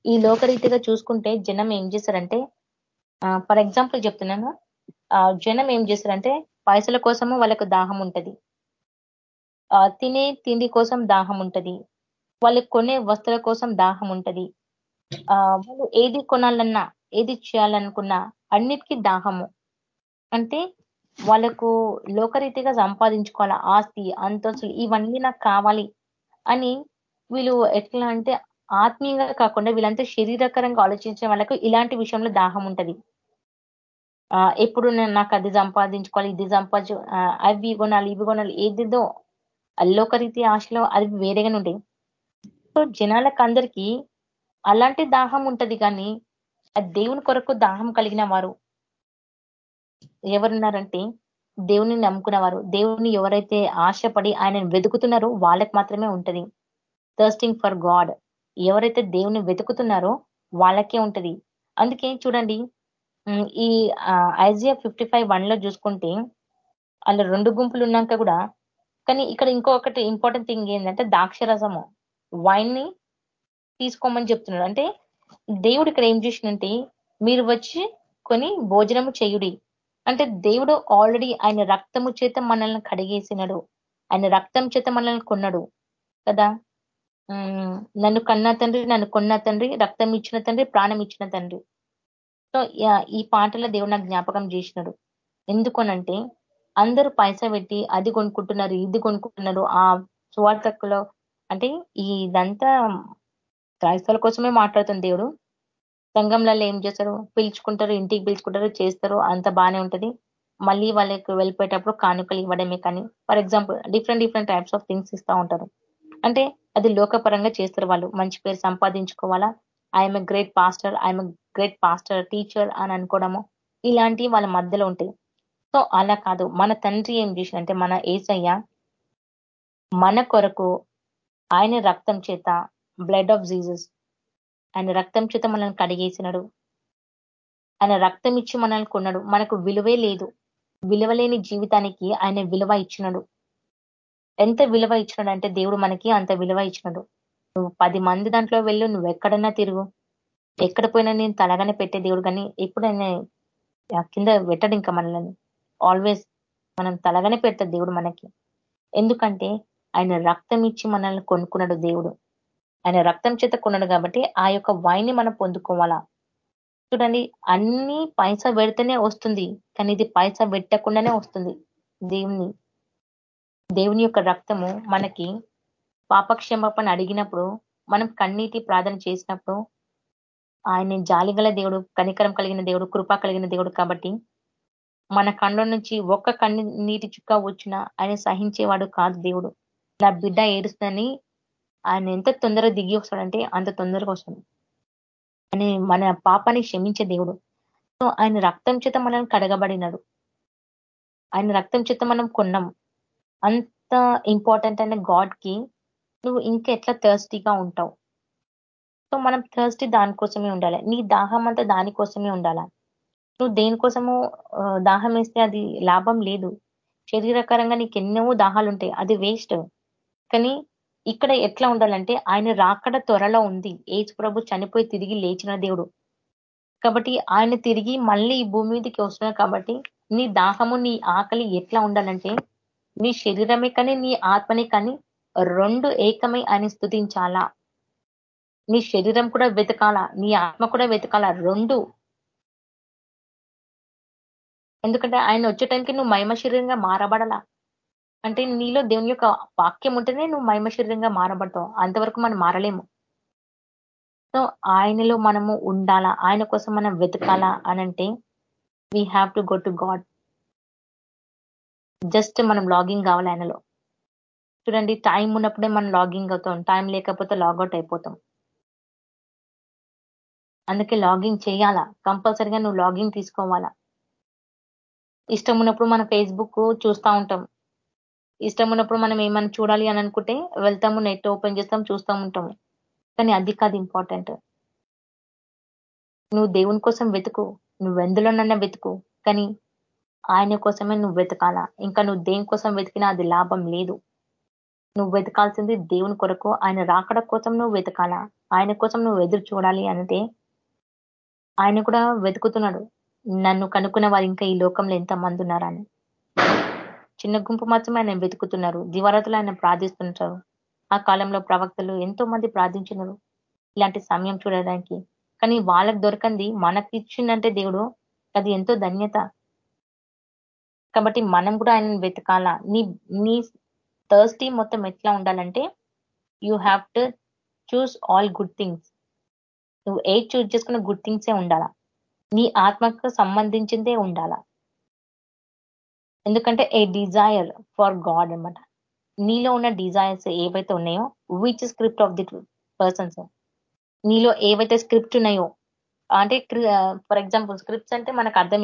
ఈ లోకరీతిగా చూసుకుంటే జనం ఏం చేస్తారంటే ఫర్ ఎగ్జాంపుల్ చెప్తున్నాను. జనం ఏం చేస్తారంటే పైసల కోసము వాళ్ళకు దాహం ఉంటుంది. తినే తిండి కోసం దాహం ఉంటది. వాళ్ళకి కొనే వస్తువుల కోసం దాహం ఉంటది. వాళ్ళు ఏది కొనాలన్నా ఏది చేయాలనుకున్నా అన్నిటికీ దాహము. అంటే వాళ్ళకు లోకరీతిగా సంపాదించుకోవాల ఆస్తి అంతస్తులు ఇవన్నీ నాకు కావాలి అని వీళ్ళు ఎట్లా అంటే ఆత్మీయంగా కాకుండా వీళ్ళంతా శరీరకరంగా ఆలోచించే వాళ్ళకు ఇలాంటి విషయంలో దాహం ఉంటది. ఎప్పుడు నేను నాకు అది సంపాదించుకోవాలి ఇది సంపాదించు అవి కొనాలి ఇవి కొనాలి ఏదిదో అల్లోకరీతి ఆశలో అది వేరేగానే ఉంటాయి. సో జనాలకు అందరికీ అలాంటి దాహం ఉంటది కానీ దేవుని కొరకు దాహం కలిగిన వారు ఎవరున్నారంటే దేవుని నమ్ముకున్న వారు దేవుని ఎవరైతే ఆశపడి ఆయనను వెతుకుతున్నారో వాళ్ళకి మాత్రమే ఉంటది. థర్స్టింగ్ ఫర్ గాడ్ ఎవరైతే దేవుని వెతుకుతున్నారో వాళ్ళకే ఉంటది. అందుకే చూడండి ఈ ఐజియా ఫిఫ్టీ ఫైవ్ వన్లో చూసుకుంటే వాళ్ళు రెండు గుంపులు ఉన్నాక కూడా కానీ ఇక్కడ ఇంకొకటి ఇంపార్టెంట్ థింగ్ ఏంటంటే ద్రాక్షరసము వైన్ని తీసుకోమని చెప్తున్నాడు అంటే దేవుడు ఇక్కడ ఏం చేసినంటే మీరు వచ్చి కొని భోజనము చేయుడి. అంటే దేవుడు ఆల్రెడీ ఆయన రక్తము చేత మనల్ని కడిగేసినడు. ఆయన రక్తం చేత మనల్ని కొన్నాడు. కదా? నన్ను కన్న తండ్రి నన్ను కొన్న తండ్రి రక్తం ఇచ్చిన తండ్రి ప్రాణం ఇచ్చిన తండ్రి. సో ఈ పాటలో దేవుడు నాకు జ్ఞాపకం చేసినాడు. ఎందుకనంటే అందరూ పైసా పెట్టి అది కొనుక్కుంటున్నారు ఇది కొనుక్కుంటున్నారు ఆ సువార్తకులో అంటే ఇదంతా క్రైస్తవుల కోసమే మాట్లాడుతుంది దేవుడు. సంఘంలలో ఏం చేస్తారు? పిలుచుకుంటారు ఇంటికి పిలుచుకుంటారు చేస్తారు. అంత బాగానే ఉంటది. మళ్ళీ వాళ్ళకి వెళ్ళిపోయేటప్పుడు కానుకలు ఇవ్వడమే కానీ for example different different types of things ఇస్తూ ఉంటారు. అంటే అది లోకపరంగా చేస్తారు వాళ్ళు. మంచి పేరు సంపాదించుకోవాలా? I'm a great pastor I'm great pastor teacher అని అనుకోవడము. ఇలాంటివి వాళ్ళ మధ్యలో ఉంటాయి. సో అలా కాదు. మన తండ్రి ఏం చేసిందంటే మన ఏసయ్య మన కొరకు ఆయన రక్తం చేత బ్లడ్ ఆఫ్ జీజస్ ఆయన రక్తం చేత మనల్ని కడిగేసినాడు. ఆయన రక్తం ఇచ్చి మనల్ని కొన్నాడు. మనకు విలువే లేదు. విలువలేని జీవితానికి ఆయన విలువ ఇచ్చినాడు. ఎంత విలువ ఇచ్చినాడు అంటే దేవుడు మనకి అంత విలువ ఇచ్చినాడు. నువ్వు పది మంది దాంట్లో వెళ్ళు నువ్వు ఎక్కడన్నా తిరుగు. ఎక్కడ పోయినా నేను తలగానే పెట్టే దేవుడు కానీ ఎప్పుడైనా కింద పెట్టడు ఇంకా మనల్ని. ఆల్వేస్ మనం తలగానే పెడతాడు దేవుడు మనకి. ఎందుకంటే ఆయన రక్తం ఇచ్చి మనల్ని కొనుక్కున్నాడు దేవుడు. ఆయన రక్తం చేత కొన్నాడు కాబట్టి ఆ యొక్క వాయిని మనం పొందుకోవాలా. చూడండి అన్ని పైసా పెడితేనే వస్తుంది కానీ ఇది పైసా పెట్టకుండానే వస్తుంది. దేవుని దేవుని యొక్క రక్తము మనకి పాపక్షమాపణ అడిగినప్పుడు మనం కన్నీటి ప్రార్థన చేసినప్పుడు ఆయన జాలిగల దేవుడు కనికరం కలిగిన దేవుడు కృప కలిగిన దేవుడు కాబట్టి మన కళ్ళ నుంచి ఒక్క కన్ని నీటి చుక్క వచ్చినా ఆయన సహించేవాడు కాదు దేవుడు. నా బిడ్డ ఏడుస్తుందని ఆయన ఎంత తొందరగా దిగి వస్తాడంటే అంత తొందరగా వస్తాడు. అని మన పాపాన్ని క్షమించే దేవుడు. సో ఆయన రక్తం చేత మనం కడగబడినాడు. ఆయన రక్తం చేత మనం కొన్నాం. అంత ఇంపార్టెంట్ అయిన గాడ్కి నువ్వు ఇంకా ఎట్లా థర్స్టీగా ఉంటావు? సో మనం థర్స్టీ దానికోసమే ఉండాలి. నీ దాహం అంతా దానికోసమే ఉండాలా? నువ్వు దేనికోసము దాహం వేస్తే అది లాభం లేదు. శరీరకరంగా నీకు ఎన్నో దాహాలు ఉంటాయి అది వేస్ట్ కానీ ఇక్కడ ఎట్లా ఉండాలంటే ఆయన రాకడ త్వరలో ఉంది. ఏజ్ ప్రభు చనిపోయి తిరిగి లేచిన దేవుడు. కాబట్టి ఆయన తిరిగి మళ్ళీ ఈ భూమి మీదకి వస్తున్నాడు కాబట్టి నీ దాహము నీ ఆకలి ఎట్లా ఉండాలంటే నీ శరీరమే కానీ నీ ఆత్మనే కానీ రెండు ఏకమై ఆయన స్థుతించాలా? నీ శరీరం కూడా వెతకాలా? నీ ఆత్మ కూడా వెతకాలా? రెండు. ఎందుకంటే ఆయన వచ్చే టైంకి నువ్వు మహిమ శరీరంగా మారబడాలా? అంటే నీలో దేవుని యొక్క వాక్యం ఉంటేనే నువ్వు మహిమ శరీరంగా మారబడతావు. అంతవరకు మనం మారలేము. సో ఆయనలో మనము ఉండాలా? ఆయన కోసం మనం వెతకాలా? అనంటే we have to go to God just మనం లాగింగ్ కావాలి ఆయనలో. చూడండి టైం ఉన్నప్పుడే మనం లాగింగ్ అవుతాం. టైం లేకపోతే లాగౌట్ అయిపోతాం. అందుకే లాగింగ్ చేయాలా? కంపల్సరిగా నువ్వు లాగింగ్ తీసుకోవాలా? ఇష్టం ఉన్నప్పుడు మన ఫేస్బుక్ చూస్తూ ఉంటాం. ఇష్టం ఉన్నప్పుడు మనం ఏమైనా చూడాలి అని అనుకుంటే వెళ్తాము నెట్ ఓపెన్ చేస్తాం చూస్తూ ఉంటాము కానీ అది కాదు ఇంపార్టెంట్. నువ్వు దేవుని కోసం వెతుకు నువ్వు ఎందులోనన్నా వెతుకు. కానీ ఆయన కోసమే నువ్వు వెతకాలా. ఇంకా నువ్వు దేని కోసం వెతికినా అది లాభం లేదు. నువ్వు వెతకాల్సింది దేవుని కొరకు ఆయన రాకడ కోసం నువ్వు వెతకాలా. ఆయన కోసం నువ్వు ఎదురు చూడాలి అంటే ఆయన కూడా వెతుకుతున్నాడు. నన్ను కనుక్కున్న వారు ఇంకా ఈ లోకంలో ఎంతమంది ఉన్నారని. చిన్న గుంపు మాత్రమే ఆయన వెతుకుతున్నారు. దివారతులు ఆయన ప్రార్థిస్తుంటారు. ఆ కాలంలో ప్రవక్తలు ఎంతో మంది ప్రార్థించినారు. ఇలాంటి సమయం చూడడానికి. కానీ వాళ్ళకి దొరకంది మనకి ఇచ్చిందంటే దేవుడు. అది ఎంతో ధన్యత. కాబట్టి మనం కూడా ఆయన వెతకాలా. నీ నీ థర్స్టీ మొత్తం ఎట్లా ఉండాలంటే you have to choose all good things. నువ్వు ఏ చూజ్ చేసుకున్న గుడ్ థింగ్సే ఉండాలా. నీ ఆత్మకు సంబంధించిందే ఉండాలా. ఎందుకంటే ఏ డిజైర్ ఫర్ గాడ్ అనమాట నీలో ఉన్న డిజైర్స్ ఏవైతే ఉన్నాయో which script of the persons నీలో ఏవైతే స్క్రిప్ట్ ఉన్నాయో అంటే ఫర్ ఎగ్జాంపుల్ స్క్రిప్ట్స్ అంటే మనకు అర్థం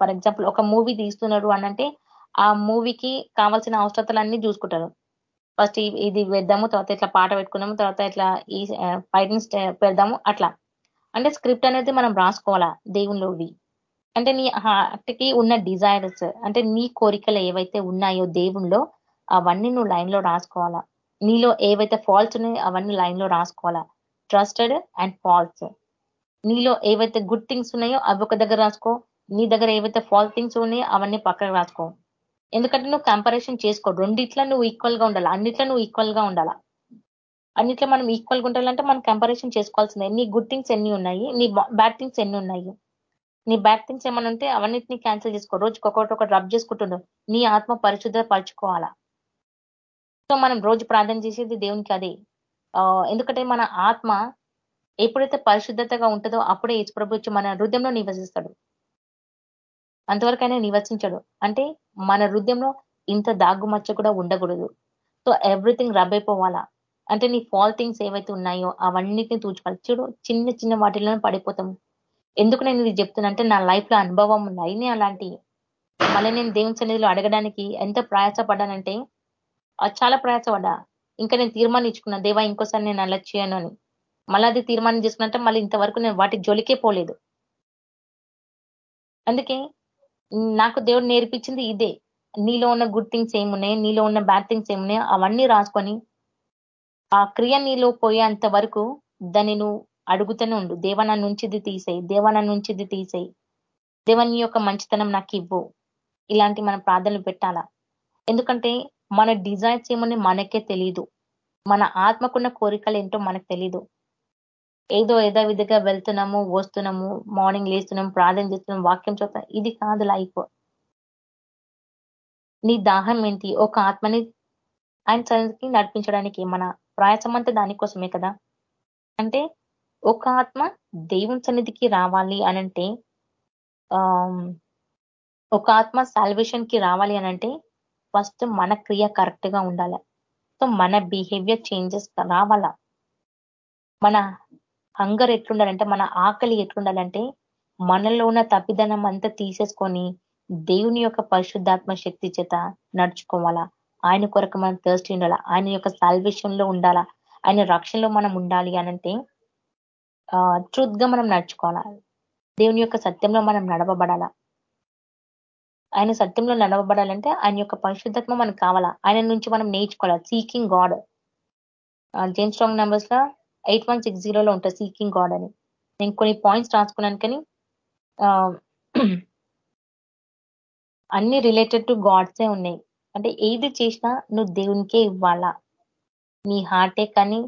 ఫర్ ఎగ్జాంపుల్ ఒక మూవీ తీస్తున్నారు అనంటే ఆ మూవీకి కావాల్సిన అవసరతలన్నీ చూసుకుంటారు. ఫస్ట్ ఇది వేద్దాము తర్వాత ఇట్లా పాట పెట్టుకున్నాము తర్వాత ఇట్లా ఈ ఫైటింగ్ పెడదాము అట్లా. అంటే స్క్రిప్ట్ అనేది మనం రాసుకోవాలా? దేవునిలోవి. అంటే నీ హార్ట్కి ఉన్న డిజైర్స్ అంటే నీ కోరికలు ఏవైతే ఉన్నాయో దేవుణ్ణిలో అవన్నీ నువ్వు లైన్లో రాసుకోవాలా? నీలో ఏవైతే ఫాల్ట్స్ ఉన్నాయో అవన్నీ లైన్లో రాసుకోవాలా? ట్రస్టెడ్ అండ్ ఫాల్స్ నీలో ఏవైతే గుడ్ థింగ్స్ ఉన్నాయో అవి ఒక దగ్గర రాసుకో. నీ దగ్గర ఏవైతే ఫాల్ట్ థింగ్స్ ఉన్నాయో అవన్నీ పక్కకు రాసుకో. ఎందుకంటే నువ్వు కంపారిజన్ చేసుకో. రెండిట్లో నువ్వు ఈక్వల్గా ఉండాలి? అన్నిట్లో నువ్వు ఈక్వల్గా ఉండాలా? అన్నిట్లో మనం ఈక్వల్గా ఉండాలంటే మనం కంపారిజన్ చేసుకోవాల్సిందే. నీ గుడ్ థింగ్స్ ఎన్ని ఉన్నాయి? నీ బ్యాడ్ థింగ్స్ ఎన్ని ఉన్నాయి? నీ బ్యాడ్ థింగ్స్ ఏమైనా ఉంటే అవన్నిటిని క్యాన్సిల్ చేసుకో. రోజుకి ఒకటి ఒకటి రబ్ చేసుకుంటుండవు నీ ఆత్మ పరిశుద్ధ పరచుకోవాలా? సో మనం రోజు ప్రార్థన చేసేది దేవునికి అదే. ఎందుకంటే మన ఆత్మ ఎప్పుడైతే పరిశుద్ధతగా ఉంటుందో అప్పుడే ప్రభు వచ్చి మన హృదయంలో నివసిస్తాడు. అంతవరకు ఆయన నివసించడు. అంటే మన హృదయంలో ఇంత దాగుమచ్చ కూడా ఉండకూడదు. సో ఎవ్రీథింగ్ రబ్ అయిపోవాలా? అంటే నీ ఫాల్ థింగ్స్ ఏవైతే ఉన్నాయో అవన్నిటిని తూచుకోవాలి. చూడు చిన్న చిన్న వాటిలోనే పడిపోతాము ఎందుకు నేను ఇది చెప్తున్నా అంటే నా లైఫ్లో అనుభవం ఉన్నాయి అలాంటి మళ్ళీ నేను దేవుని సన్నిధిలో అడగడానికి ఎంత ప్రయాసపడ్డానంటే చాలా ప్రయాసపడ్డా. ఇంకా నేను తీర్మానించుకున్నా దేవా ఇంకోసారి నేను అలా చేయను అని. మళ్ళీ అది తీర్మానం చేసుకున్నట్టే మళ్ళీ ఇంతవరకు నేను వాటి జోలికే పోలేదు. అందుకే నాకు దేవుడు నేర్పించింది ఇదే. నీలో ఉన్న గుడ్ థింగ్స్ ఏమున్నాయి నీలో ఉన్న బ్యాడ్ థింగ్స్ ఏమున్నాయి అవన్నీ రాసుకొని ఆ క్రియ నీలో పోయేంత వరకు దాన్ని నువ్వు అడుగుతూనే ఉండు. దేవన నుంచిది తీసేయి. దేవన నుంచి ఇది తీసేయి. దేవని యొక్క మంచితనం నాకు ఇవ్వు. ఇలాంటి మన ప్రార్థనలు పెట్టాలా? ఎందుకంటే మన డిజైన్స్ ఏమని మనకే తెలీదు. మన ఆత్మకున్న కోరికలు ఏంటో మనకు తెలీదు. ఏదో ఏదో విధంగా వెళ్తున్నాము వస్తున్నాము మార్నింగ్ లేస్తున్నాము ప్రార్థన చేస్తున్నాం వాక్యం చూస్తాం ఇది కాదు లైఫ్ నీ దాహం ఏంటి? ఒక ఆత్మని ఆయన సన్నిధికి నడిపించడానికి మన ప్రయాసం అంతా దానికోసమే కదా? అంటే ఒక ఆత్మ దేవుని సన్నిధికి రావాలి అనంటే ఒక ఆత్మ సాల్వేషన్కి రావాలి అనంటే ఫస్ట్ మన క్రియ కరెక్ట్గా ఉండాలి. సో మన బిహేవియర్ చేంజెస్ రావాలా. మన హంగర్ ఎట్లుండాలంటే మన ఆకలి ఎట్లుండాలంటే మనలో ఉన్న తప్పిదనం అంతా తీసేసుకొని దేవుని యొక్క పరిశుద్ధాత్మ శక్తి చేత నడుచుకోవాలా. ఆయన కొరకు మనం థర్స్ట్ ఉండాలా. ఆయన యొక్క సాల్వేషన్లో ఉండాలా. ఆయన రక్షణలో మనం ఉండాలి అనంటే ట్రూత్గా మనం నడుచుకోవాలా? దేవుని యొక్క సత్యంలో మనం నడవబడాలా? ఆయన సత్యంలో నడవబడాలంటే ఆయన యొక్క పరిశుద్ధత్వం మనకు కావాలా? ఆయన నుంచి మనం నేర్చుకోవాలా? సీకింగ్ గాడ్ జేమ్స్ స్ట్రాంగ్ నెంబర్స్లో ఎయిట్ వన్ సిక్స్ జీరోలో ఉంటుంది సీకింగ్ గాడ్ అని. నేను కొన్ని పాయింట్స్ రాసుకున్నాను కానీ అన్ని రిలేటెడ్ టు గాడ్సే ఉన్నాయి. అంటే ఏది చేసినా నువ్వు దేవునికే ఇవ్వాలా? నీ హార్టే కానీ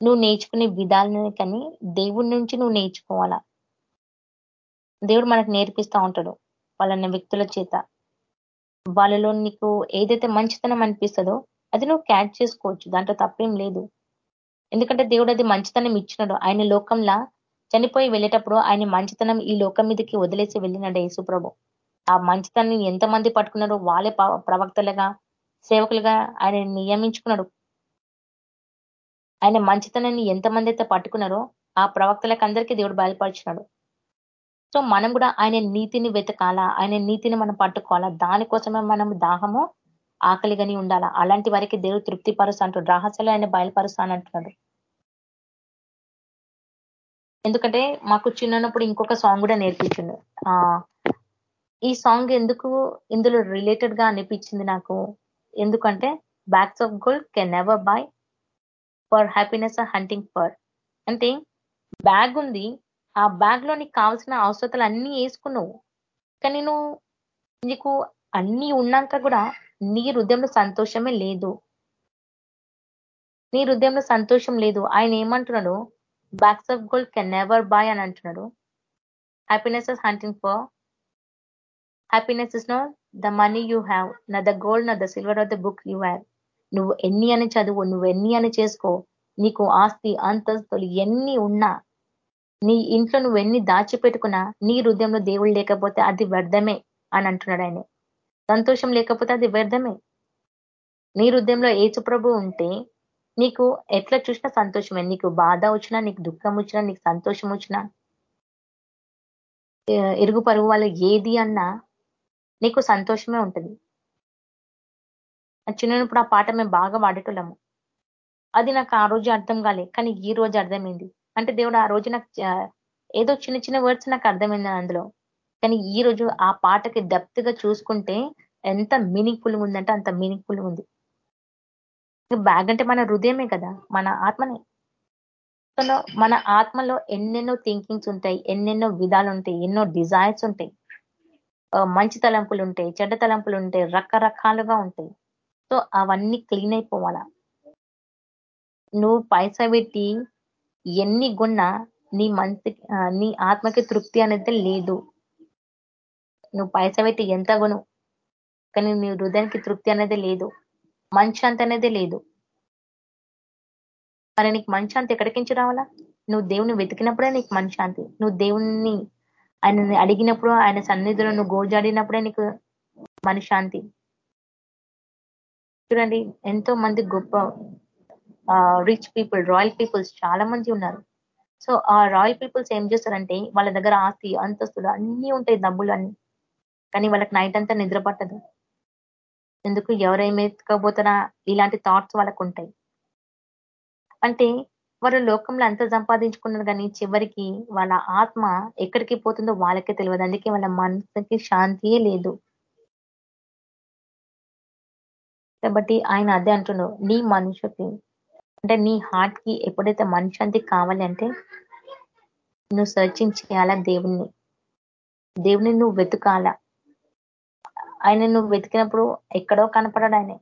నువ్వు నేర్చుకునే విధాలనే కానీ దేవుడి నుంచి నువ్వు నేర్చుకోవాలా? దేవుడు మనకు నేర్పిస్తూ ఉంటాడు వాళ్ళన్న వ్యక్తుల చేత. వాళ్ళలో నీకు ఏదైతే మంచితనం అనిపిస్తుందో అది నువ్వు క్యాచ్ చేసుకోవచ్చు దాంట్లో తప్పేం లేదు. ఎందుకంటే దేవుడు అది మంచితనం ఇచ్చినాడు. ఆయన లోకంలా చనిపోయి వెళ్ళేటప్పుడు ఆయన మంచితనం ఈ లోకం మీదకి వదిలేసి వెళ్ళినాడు యేసుప్రభు ఆ మంచితనాన్ని ఎంతమంది పట్టుకున్నారో వాళ్ళే ప్రవక్తలుగా సేవకులుగా ఆయన నియమించుకున్నాడు. ఆయన మంచితనాన్ని ఎంతమంది అయితే పట్టుకున్నారో ఆ ప్రవక్తలకు అందరికీ దేవుడు బయలుపరిచినాడు. సో మనం కూడా ఆయన నీతిని వెతకాలా? ఆయన నీతిని మనం పట్టుకోవాలా? దానికోసమే మనం దాహము ఆకలిగాని ఉండాలా? అలాంటి వారికి దేవుడు తృప్తిపరుస్తా అంటాడు రహస్యాలు ఆయన బయలుపరుస్తానంటున్నాడు ఎందుకంటే మాకు చిన్నప్పుడు ఇంకొక సాంగ్ కూడా నేర్పించిండు. ఈ సాంగ్ ఎందుకు ఇందులో రిలేటెడ్గా అనిపించింది నాకు? ఎందుకంటే bags of gold can never buy for happiness hunting for అంటే బ్యాగ్ ఉంది. ఆ బ్యాగ్లో నీకు కావాల్సిన అవసరతలు అన్నీ వేసుకున్నావు. కానీ నువ్వు నీకు అన్నీ ఉన్నాక కూడా నీ హృదయంలో సంతోషమే లేదు. నీ హృదయంలో సంతోషం లేదు. ఆయన ఏమంటున్నాడు? Bags of gold can never buy అని అంటున్నాడు. Happiness is hunting for happiness is no the money you have nor the gold nor the silver of the book you have నువ్వు ఎన్ని అని చదువు నువ్వు ఎన్ని అని చేసుకో నీకు ఆస్తి అంతస్తులు ఎన్ని ఉన్నా నీ ఇంట్లో నువ్వు ఎన్ని దాచిపెట్టుకున్నా నీ హృదయంలో దేవుడు లేకపోతే అది వ్యర్థమే అని అంటున్నాడు ఆయన. సంతోషం లేకపోతే అది వ్యర్థమే. నీ హృదయంలో ఏచుప్రభు ఉంటే నీకు ఎట్లా చూసినా సంతోషమే. నీకు బాధ వచ్చినా నీకు దుఃఖం వచ్చినా నీకు సంతోషం వచ్చినా ఇరుగు పరుగు వాళ్ళు ఏది అన్నా నీకు సంతోషమే ఉంటుంది. చిన్నప్పుడు ఆ పాట మేము బాగా వాడేటోళ్ళము అది నాకు ఆ రోజు అర్థం కాలే కానీ ఈ రోజు అర్థమైంది. అంటే దేవుడు ఆ రోజు నాకు ఏదో చిన్న చిన్న వర్డ్స్ నాకు అర్థమైంది అందులో. కానీ ఈ రోజు ఆ పాటకి డెప్త్గా చూసుకుంటే ఎంత మీనింగ్ఫుల్ ఉందంటే అంత మీనింగ్ఫుల్ ఉంది. బ్యాగ్ అంటే మన హృదయమే కదా మన ఆత్మనే. మన ఆత్మలో ఎన్నెన్నో థింకింగ్స్ ఉంటాయి ఎన్నెన్నో విధాలు ఉంటాయి ఎన్నో డిజైర్స్ ఉంటాయి. మంచి తలంపులు ఉంటాయి చెడ్డ తలంపులు ఉంటాయి రకరకాలుగా ఉంటాయి. సో అవన్నీ క్లీన్ అయిపోవాలా? నువ్వు పైసా పెట్టి ఎన్ని గున్నా నీ మనసు నీ ఆత్మకి తృప్తి అనేది లేదు. నువ్వు పైసా పెట్టి ఎంత గును కానీ నీ హృదయానికి తృప్తి అనేది లేదు. మనశ్శాంతి అనేది లేదు. మరి నీకు మంచాంతి ఎక్కడికించి రావాలా? నువ్వు దేవుని వెతికినప్పుడే నీకు మనశ్శాంతి. నువ్వు దేవుణ్ణి ఆయనని అడిగినప్పుడు ఆయన సన్నిధిలో నువ్వు గోజాడినప్పుడే నీకు మనశాంతి చూడండి ఎంతో మంది గొప్ప రిచ్ పీపుల్ రాయల్ పీపుల్స్ చాలా మంది ఉన్నారు. సో ఆ రాయల్ పీపుల్స్ ఏం చేస్తారంటే వాళ్ళ దగ్గర ఆస్తి అంతస్తులు అన్నీ ఉంటాయి డబ్బులు అన్ని. కానీ వాళ్ళకి నైట్ అంతా నిద్ర పట్టదు. ఎందుకు? ఎవరేమి ఇలాంటి థాట్స్ వాళ్ళకు ఉంటాయి. అంటే వారు లోకంలో అంత సంపాదించుకున్నారు కానీ చివరికి వాళ్ళ ఆత్మ ఎక్కడికి పోతుందో వాళ్ళకే తెలియదు. అందుకే వాళ్ళ మనసుకి శాంతియే లేదు. కాబట్టి ఆయన అదే అంటున్నాడు నీ మనుషుకి అంటే నీ హార్ట్కి ఎప్పుడైతే మనశ్శాంతి కావాలి అంటే నువ్వు సర్చింగ్ చేయాలా దేవుణ్ణి? దేవుని నువ్వు వెతకాలా? ఆయన నువ్వు వెతికినప్పుడు ఎక్కడో కనపడాడు ఆయన.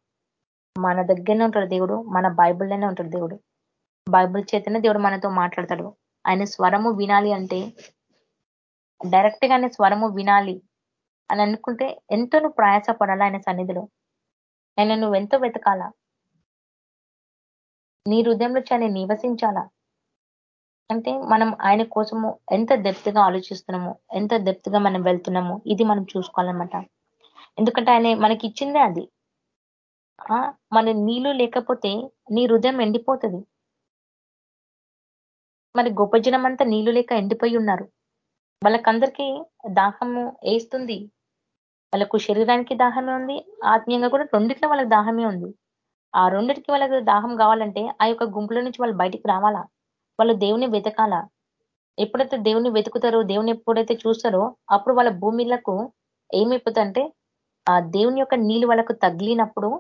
మన దగ్గరనే ఉంటాడు దేవుడు మన బైబిల్లోనే ఉంటాడు దేవుడు. బైబిల్ చేతనే దేవుడు మనతో మాట్లాడతాడు. ఆయన స్వరము వినాలి అంటే డైరెక్ట్గా ఆయన స్వరము వినాలి అని అనుకుంటే ఎంతో నువ్వు ఆయన సన్నిధిలో. ఆయన నువ్వు ఎంతో వెతకాలా? నీ హృదయంలో ఆయన నివసించాలా? అంటే మనం ఆయన కోసము ఎంత దెప్తిగా ఆలోచిస్తున్నాము ఎంత దెప్తిగా మనం వెళ్తున్నాము ఇది మనం చూసుకోవాలన్నమాట. ఎందుకంటే ఆయన మనకి ఇచ్చిందే అది. ఆ మన నీళ్ళు లేకపోతే నీ హృదయం ఎండిపోతుంది. మరి గొప్ప జనం అంతా నీళ్ళు లేక ఎండిపోయి ఉన్నారు. వాళ్ళకందరికీ దాహము వేస్తుంది. వాళ్ళకు శరీరానికి దాహమే ఉంది ఆత్మీయంగా కూడా రెండిట్లో వాళ్ళకి దాహమే ఉంది. ఆ రెండిటికి వాళ్ళకి దాహం కావాలంటే ఆ యొక్క గుంపులో నుంచి వాళ్ళు బయటికి రావాలా? వాళ్ళు దేవుని వెతకాలా? ఎప్పుడైతే దేవుని వెతుకుతారో దేవుని ఎప్పుడైతే చూస్తారో అప్పుడు వాళ్ళ భూమిలకు ఏమైపోతుందంటే ఆ దేవుని యొక్క నీళ్ళు వాళ్ళకు తగిలినప్పుడు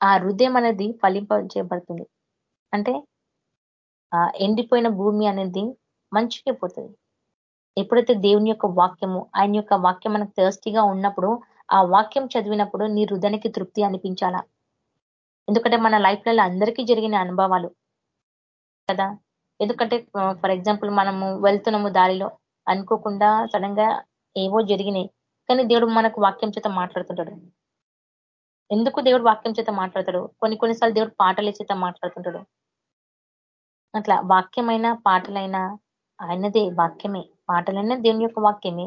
ఆ హృదయం అనేది ఫలింపచేయబడుతుంది. అంటే ఆ ఎండిపోయిన భూమి అనేది మంచిగా పోతుంది. ఎప్పుడైతే దేవుని యొక్క వాక్యము ఆయన యొక్క వాక్యం మనకు థర్స్టీగా ఉన్నప్పుడు ఆ వాక్యం చదివినప్పుడు నీ హృదయానికి తృప్తి అనిపించాలా? ఎందుకంటే మన లైఫ్లలో అందరికీ జరిగిన అనుభవాలు కదా? ఎందుకంటే ఫర్ ఎగ్జాంపుల్ మనము వెళ్తున్నాము దారిలో అనుకోకుండా సడన్గా ఏవో జరిగినాయి కానీ దేవుడు మనకు వాక్యం చేత మాట్లాడుతుంటాడు. ఎందుకు దేవుడు వాక్యం చేత మాట్లాడతాడు? కొన్ని కొన్నిసార్లు దేవుడు పాటల చేత మాట్లాడుతుంటాడు. అట్లా వాక్యమైన పాటలైనా ఆయనదే వాక్యమే. మాటలైనా దేవుని యొక్క వాక్యమే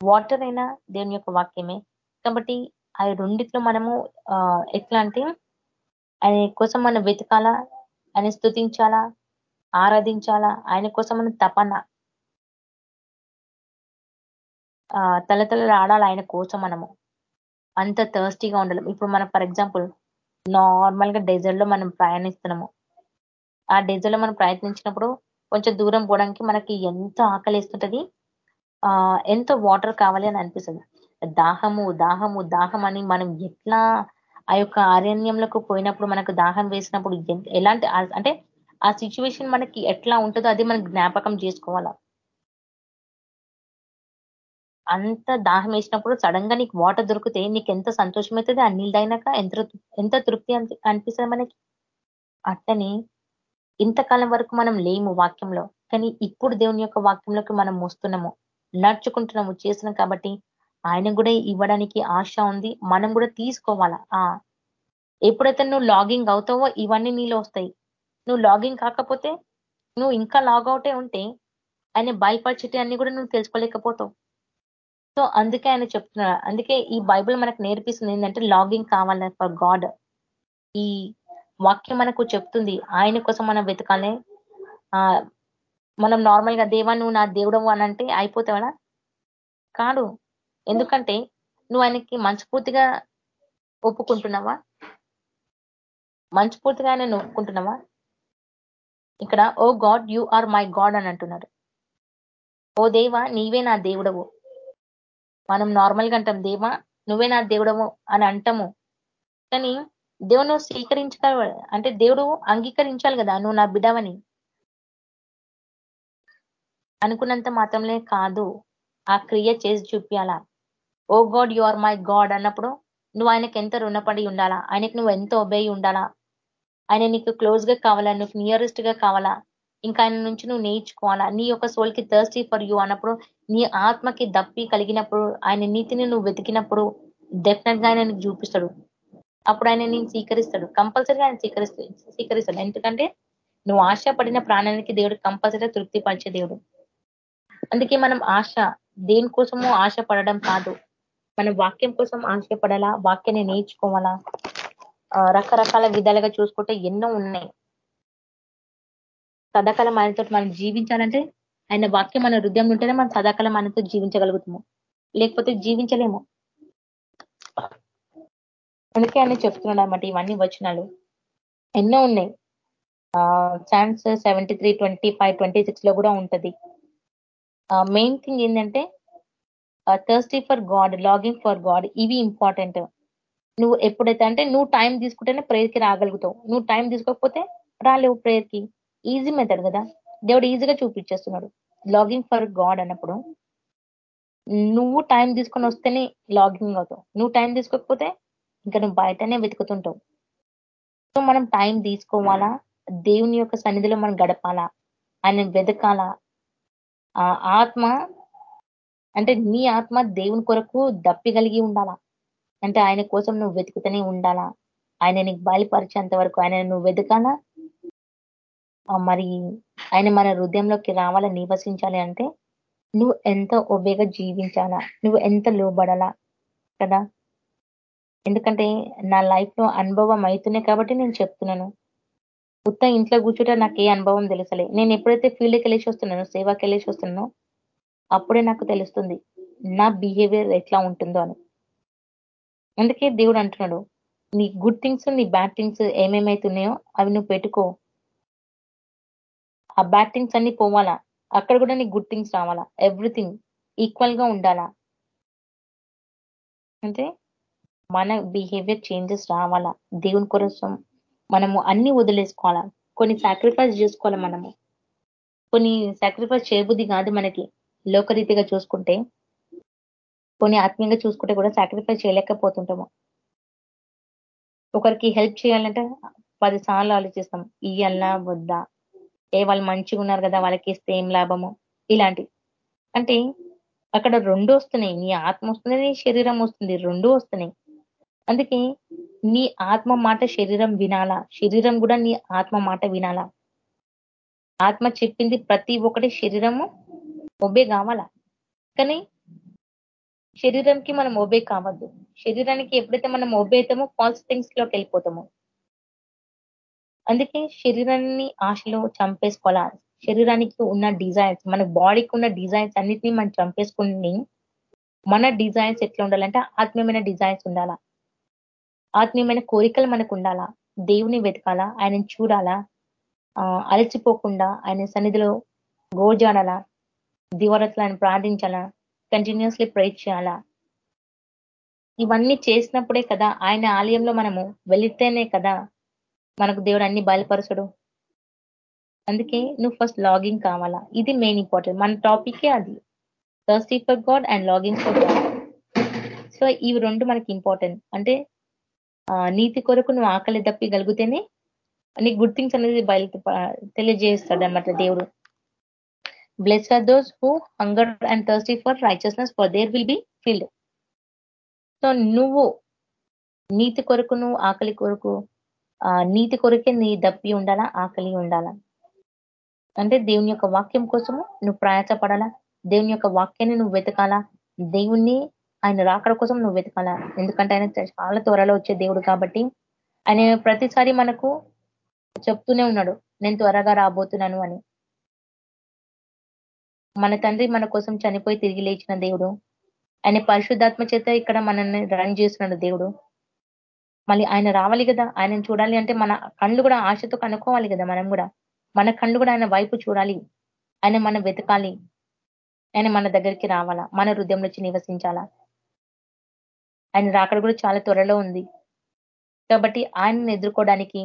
వాటర్ అయినా దేవుని యొక్క వాక్యమే. కాబట్టి ఆ రెండిట్లో మనము ఎట్లా అంటే ఆయన కోసం మనం వెతకాలా ఆయన స్థుతించాలా ఆరాధించాలా ఆయన కోసం మనం తపన ఆ తలతల ఆడాలి ఆయన కోసం మనము. అంత థర్స్టీగా ఉండాలి. ఇప్పుడు మనం ఫర్ ఎగ్జాంపుల్ నార్మల్గా డెజర్ట్లో మనం ప్రయాణిస్తున్నాము. ఆ డెజర్ట్లో మనం ప్రయత్నించినప్పుడు కొంచెం దూరం పోవడానికి మనకి ఎంత ఆకలి వేస్తుంటది ఆ ఎంతో వాటర్ కావాలి అని అనిపిస్తుంది. దాహము దాహము దాహం అని మనం ఎట్లా ఆ యొక్క అరణ్యంలోకి పోయినప్పుడు మనకు దాహం వేసినప్పుడు ఎలాంటి అంటే ఆ సిచ్యువేషన్ మనకి ఎట్లా ఉంటుందో అది మనం జ్ఞాపకం చేసుకోవాలా. అంత దాహం వేసినప్పుడు సడన్గా నీకు వాటర్ దొరికితే నీకు ఎంత సంతోషం అవుతుంది ఆ నీళ్ళు అయినాక ఎంత ఎంత తృప్తి అనిపిస్తుంది మనకి? అట్టని ఇంతకాలం వరకు మనం లేము వాక్యంలో కానీ ఇప్పుడు దేవుని యొక్క వాక్యంలోకి మనం వస్తున్నాము నడుచుకుంటున్నాము చేస్తున్నాం కాబట్టి ఆయన కూడా ఇవ్వడానికి ఆశ ఉంది. మనం కూడా తీసుకోవాలా? ఆ. ఎప్పుడైతే నువ్వు లాగింగ్ అవుతావో ఇవన్నీ నీలో వస్తాయి. నువ్వు లాగింగ్ కాకపోతే నువ్వు ఇంకా లాగౌటే ఉంటే ఆయన బయలుపరిచేటి అన్ని కూడా నువ్వు తెలుసుకోలేకపోతావు. సో అందుకే ఆయన చెప్తున్నాడు. అందుకే ఈ బైబిల్ మనకు నేర్పిస్తుంది ఏంటంటే లాగింగ్ కావాలి? For God. ఈ వాక్యం మనకు చెప్తుంది. ఆయన కోసం మనం వెతకాలి. ఆ మనం నార్మల్గా దేవా నువ్వు నా దేవుడవు అని అంటే అయిపోతావా? కాదు. ఎందుకంటే నువ్వు ఆయనకి మంచిపూర్తిగా ఒప్పుకుంటున్నావా? మంచిపూర్తిగా ఆయన ఒప్పుకుంటున్నావా? ఇక్కడ ఓ God you are my God అని అంటున్నారు ఓ దేవా నీవే నా దేవుడవు. మనం నార్మల్గా అంటాం దేవా నువ్వే నా దేవుడవు అని అంటాము. కానీ దేవుడు స్వీకరించుక అంటే దేవుడు అంగీకరించాలి కదా. నువ్వు నా బిడవని అనుకున్నంత మాత్రమే కాదు ఆ క్రియ చేసి చూపించాలా ఓ God you are my God అన్నప్పుడు నువ్వు ఆయనకి ఎంత రుణపడి ఉండాలా? ఆయనకు నువ్వు ఎంత ఒబేయి ఉండాలా? ఆయన నీకు క్లోజ్గా కావాలా? నువ్వు నియరెస్ట్గా కావాలా? ఇంకా ఆయన నుంచి నువ్వు నేర్చుకోవాలా? నీ యొక్క సోల్కి థర్స్టీ ఫర్ యూ అన్నప్పుడు నీ ఆత్మకి దప్పి కలిగినప్పుడు ఆయన నీతిని నువ్వు వెతికినప్పుడు డెఫినెట్గా ఆయన చూపిస్తాడు. అప్పుడు ఆయన నేను స్వీకరిస్తాడు. కంపల్సరీగా ఆయన స్వీకరిస్తాడు స్వీకరిస్తాడు. ఎందుకంటే నువ్వు ఆశపడిన ప్రాణానికి దేవుడు కంపల్సరీగా తృప్తి పరిచే దేవుడు. అందుకే మనం ఆశ దేనికోసము ఆశ పడడం కాదు. మన వాక్యం కోసం ఆశపడాలా? వాక్యాన్ని నేర్చుకోవాలా? రకరకాల విధాలుగా చూసుకుంటే ఎన్నో ఉన్నాయి. సదాకాలం ఆయనతో మనం జీవించాలంటే ఆయన వాక్యం మన హృదయం ఉంటేనే మనం సదాకాలం ఆయనతో జీవించగలుగుతాము. లేకపోతే జీవించలేము. అందుకే అని చెప్తున్నాడు అనమాట ఇవన్నీ వచనాలు. ఎన్నో ఉన్నాయి. Psalms seventy three twenty five twenty సిక్స్లో కూడా ఉంటుంది. మెయిన్ థింగ్ ఏంటంటే thirsty for God longing for God ఇవి ఇంపార్టెంట్ నువ్వు ఎప్పుడైతే అంటే నువ్వు టైం తీసుకుంటేనే ప్రేయర్కి రాగలుగుతావు. నువ్వు టైం తీసుకోకపోతే రాలేవు ప్రేయర్కి ఈజీ మెథడ్ కదా. దేవుడు ఈజీగా చూపించేస్తున్నాడు. లాగింగ్ ఫర్ గాడ్ అన్నప్పుడు నువ్వు టైం తీసుకొని వస్తేనే లాగింగ్ అవుతావు. నువ్వు టైం తీసుకోకపోతే ఇంకా నువ్వు బయటనే వెతుకుతుంటావు. సో మనం టైం తీసుకోవాలా? దేవుని యొక్క సన్నిధిలో మనం గడపాలా? ఆయన వెతకాలా? ఆత్మ అంటే నీ ఆత్మ దేవుని కొరకు దప్పి కలిగి ఉండాలా? అంటే ఆయన కోసం నువ్వు వెతుకుతూనే ఉండాలా? ఆయన నీకు బయలుపరిచేంత వరకు ఆయన నువ్వు వెతకాలా? మరి ఆయన మన హృదయంలోకి రావాలా నివసించాలి అంటే నువ్వు ఎంత ఒబేగా జీవించాలా? నువ్వు ఎంత లోబడాలా? కదా? ఎందుకంటే నా లైఫ్లో అనుభవం అవుతున్నాయి కాబట్టి నేను చెప్తున్నాను. ఉత్త ఇంట్లో కూర్చుంటే నాకు ఏ అనుభవం తెలుసలే నేను ఎప్పుడైతే ఫీల్డ్కి వెళ్ళేసి వస్తున్నానో సేవాకి వెళ్ళేసి వస్తున్నానో అప్పుడే నాకు తెలుస్తుంది నా బిహేవియర్ ఎట్లా ఉంటుందో అని. అందుకే దేవుడు అంటున్నాడు నీ గుడ్ థింగ్స్ నీ బ్యాడ్ థింగ్స్ ఏమేమైతున్నాయో అవి నువ్వు పెట్టుకో. ఆ బ్యాడ్ థింగ్స్ అన్ని పోవాలా. అక్కడ కూడా నీ గుడ్ థింగ్స్ రావాలా. ఎవ్రీథింగ్ ఈక్వల్గా ఉండాలా. అంటే మన బిహేవియర్ చేంజెస్ రావాలా. దేవుని కోసం మనము అన్ని వదిలేసుకోవాలా. కొన్ని సాక్రిఫైస్ చేసుకోవాలి మనము. కొన్ని సాక్రిఫైస్ చేయబుద్ధి కాదు మనకి. లోకరీతిగా చూసుకుంటే కొన్ని ఆత్మీయంగా చూసుకుంటే కూడా సాక్రిఫైస్ చేయలేకపోతుంటాము. ఒకరికి హెల్ప్ చేయాలంటే పది సార్లు ఆలోచిస్తాం. ఇయ్యల్లా వద్దా? ఏ వాళ్ళు మంచిగా ఉన్నారు కదా వాళ్ళకి ఇస్తే ఏం లాభము? ఇలాంటి. అంటే అక్కడ రెండు వస్తున్నాయి. నీ ఆత్మ వస్తుంది నీ శరీరం వస్తుంది. రెండు వస్తున్నాయి. అందుకే నీ ఆత్మ మాట శరీరం వినాలా? శరీరం కూడా నీ ఆత్మ మాట వినాలా? ఆత్మ చెప్పింది ప్రతి ఒక్కటి శరీరము ఒబే కావాలా? కానీ శరీరంకి మనం ఒబే కావద్దు. శరీరానికి ఎప్పుడైతే మనం ఒబే అవుతామో ఫాల్స్ థింగ్స్లోకి వెళ్ళిపోతామో. అందుకే శరీరాన్ని ఆశలో చంపేసుకోవాలా? శరీరానికి ఉన్న డిజైన్స్ మన బాడీకి ఉన్న డిజైన్స్ అన్నిటినీ మనం చంపేసుకుని మన డిజైన్స్ ఎట్లా ఉండాలంటే ఆత్మీయమైన డిజైన్స్ ఉండాలా? ఆత్మీయమైన కోరికలు మనకు ఉండాలా దేవుని వెతకాలా? ఆయనను చూడాలా? అలసిపోకుండా ఆయన సన్నిధిలో గోజాడాలా? ఆయన ప్రార్థించాలా? కంటిన్యూస్లీ ప్రే చేయాలా? ఇవన్నీ చేసినప్పుడే కదా ఆయన ఆలయంలో మనము వెళితేనే కదా మనకు దేవుడు అన్ని బయలుపరచడు అందుకే నువ్వు ఫస్ట్ లాగింగ్ కావాలా? ఇది మెయిన్ ఇంపార్టెంట్ మన టాపికే అది. Thirsty for God and longing for God so ఇవి రెండు మనకి ఇంపార్టెంట్ అంటే నీతి కొరకు నువ్వు ఆకలి దప్పిగలిగితేనే నీకు గుడ్ థింగ్స్ అనేది బయలు తెలియజేస్తాడు అనమాట దేవుడు. Bless are those who hunger and thirsty for righteousness for there will be filled so నువ్వు నీతి కొరకు నువ్వు ఆకలి కొరకు నీతి కొరకే నీ దప్పి ఉండాలా ఆకలి ఉండాలా? అంటే దేవుని యొక్క వాక్యం కోసము నువ్వు ప్రయాసపడాలా? దేవుని యొక్క వాక్యాన్ని నువ్వు వెతకాలా? దేవుణ్ణి ఆయన రాకడ కోసం నువ్వు వెతకాలా? ఎందుకంటే ఆయన చాలా త్వరలో వచ్చే దేవుడు కాబట్టి. ఆయన ప్రతిసారి మనకు చెప్తూనే ఉన్నాడు నేను త్వరగా రాబోతున్నాను అని. మన తండ్రి మన కోసం చనిపోయి తిరిగి లేచిన దేవుడు. ఆయన పరిశుద్ధాత్మ చేత ఇక్కడ మనల్ని రన్ చేస్తున్నాడు దేవుడు. మళ్ళీ ఆయన రావాలి కదా? ఆయన చూడాలి అంటే మన కళ్ళు కూడా ఆశతో కనుక్కోవాలి కదా మనం కూడా. మన కళ్ళు కూడా ఆయన వైపు చూడాలి. ఆయన మనం వెతకాలి. ఆయన మన దగ్గరికి రావాలా? మన హృదయంలో నివసించాలా? ఆయన రాకడ కూడా చాలా త్వరలో ఉంది. కాబట్టి ఆయనను ఎదుర్కోవడానికి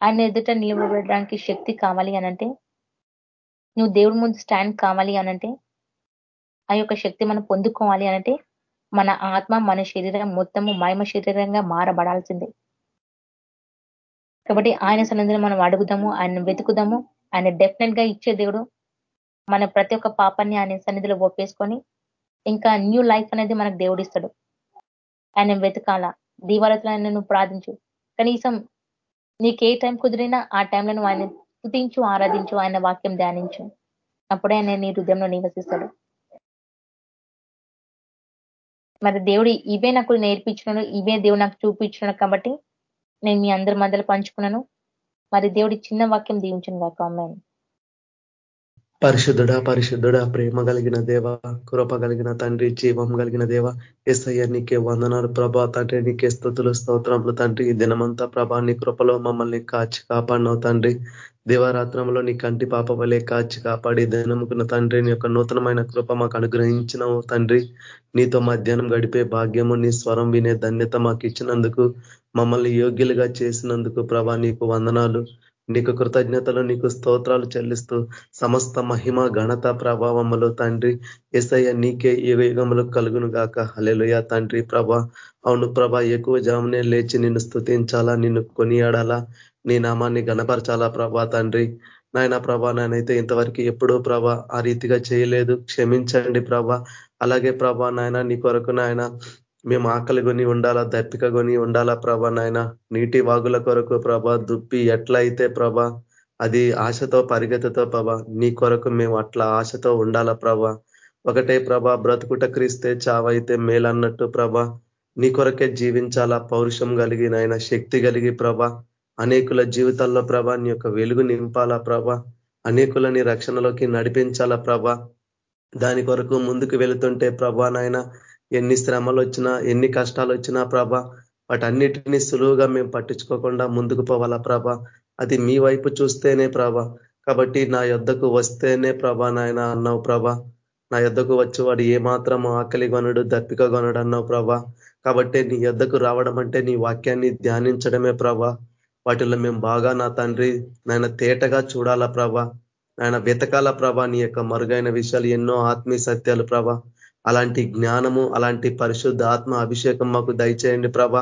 ఆయన ఎదుట నిలబడడానికి శక్తి కావాలి అనంటే నువ్వు దేవుడి ముందు స్టాండ్ కావాలి అనంటే ఆ యొక్క శక్తి మనం పొందుకోవాలి అనంటే మన ఆత్మ మన శరీరం మొత్తము మహిమ శరీరంగా మారబడాల్సిందే. కాబట్టి ఆయన సన్నిధిని మనం అడుగుదాము ఆయన వెతుకుదాము ఆయన డెఫినెట్గా ఇచ్చే దేవుడు మన ప్రతి ఒక్క పాపాన్ని ఆయన సన్నిధిలో ఒప్పేసుకొని ఇంకా న్యూ లైఫ్ అనేది మనకు దేవుడిస్తాడు. ఆయన వెతకాల? దీవాలతో ఆయన నువ్వు ప్రార్థించు. కనీసం నీకు ఏ టైం కుదిరినా ఆ టైంలో నువ్వు ఆయన స్థుతించు ఆరాధించు ఆయన వాక్యం ధ్యానించు. అప్పుడే ఆయన నీ హృదయంలో నివసిస్తాడు. మరి దేవుడు ఇవే నాకు నేర్పించినాడు ఇవే దేవుడు నాకు చూపించినాడు కాబట్టి నేను మీ అందరి మధ్యలో పంచుకున్నాను. మరి దేవుడి చిన్న వాక్యం దీవించను కాక అమ్మాయిని పరిశుద్ధుడ పరిశుద్ధుడ ప్రేమ కలిగిన దేవ కృప కలిగిన తండ్రి జీవం కలిగిన దేవ ఎస్ఐ నీకే వందనాలు ప్రభా తండ్రి నీకే స్థుతులు స్తోత్రములు తండ్రి. ఈ దినమంతా ప్రభా నీ కృపలో మమ్మల్ని కాచి కాపాడినావు తండ్రి. దివారాత్రంలో నీ కంటి పాప వలె కాచి కాపాడి దినముకున్న తండ్రి నీ యొక్క నూతనమైన కృప మాకు అనుగ్రహించినవు తండ్రి. నీతో మధ్యాహ్నం గడిపే భాగ్యము నీ స్వరం వినే ధన్యత మాకు ఇచ్చినందుకు మమ్మల్ని యోగ్యులుగా చేసినందుకు ప్రభా నీకు వందనాలు. నీకు కృతజ్ఞతలు నీకు స్తోత్రాలు చెల్లిస్తూ సమస్త మహిమ ఘనత ప్రభావములు తండ్రి. ఎసయ్య నీకే ఏ వేగములు కలుగును గాక హలెలుయ తండ్రి ప్రభ. అవును ప్రభ ఎక్కువ జామునే లేచి నిన్ను స్థుతించాలా నిన్ను కొనియాడాలా? నీ నామాన్ని గణపరచాలా ప్రభా తండ్రి? నాయన ప్రభా నేనైతే ఇంతవరకు ఎప్పుడూ ప్రభ ఆ రీతిగా చేయలేదు. క్షమించండి ప్రభ. అలాగే ప్రభా నాయన నీ కొరకు నాయన మేము ఆకలి కొని ఉండాలా దప్పిక కొని ఉండాలా ప్రభ నాయన? నీటి వాగుల కొరకు ప్రభ దుప్పి ఎట్లయితే ప్రభ అది ఆశతో పరిగెత్తతో ప్రభ నీ కొరకు మేము అట్లా ఆశతో ఉండాలా ప్రభ? ఒకటే ప్రభ బ్రతుకుట క్రీస్తే చావైతే మేలన్నట్టు ప్రభ నీ కొరకే జీవించాలా పౌరుషం కలిగి నాయన శక్తి కలిగి ప్రభ అనేకుల జీవితాల్లో ప్రభ నీ యొక్క వెలుగు నింపాలా ప్రభ అనేకులని రక్షణలోకి నడిపించాలా ప్రభ దాని కొరకు ముందుకు వెళుతుంటే ప్రభా నాయన ఎన్ని శ్రమలు వచ్చినా ఎన్ని కష్టాలు వచ్చినా ప్రభ వాటన్నిటినీ సులువుగా మేము పట్టించుకోకుండా ముందుకు పోవాలా ప్రభ. అది మీ వైపు చూస్తేనే ప్రభ. కాబట్టి నా యొద్దకు వస్తేనే ప్రభ నాయన అన్నావు ప్రభ. నా యొద్దకు వచ్చి వాడు ఏమాత్రం ఆకలి కొనడు దప్పిక కొనడు అన్నావు ప్రభ. కాబట్టి నీ యొద్దకు రావడం అంటే నీ వాక్యాన్ని ధ్యానించడమే ప్రభ. వాటిలో మేము బాగా నా తండ్రి నాయన తేటగా చూడాలా ప్రభ. నాయన వెతకాల ప్రభ నీ యొక్క మరుగైన విషయాలు ఎన్నో ఆత్మీయ సత్యాలు ప్రభ. అలాంటి జ్ఞానము అలాంటి పరిశుద్ధ ఆత్మ అభిషేకం మాకు దయచేయండి ప్రభ.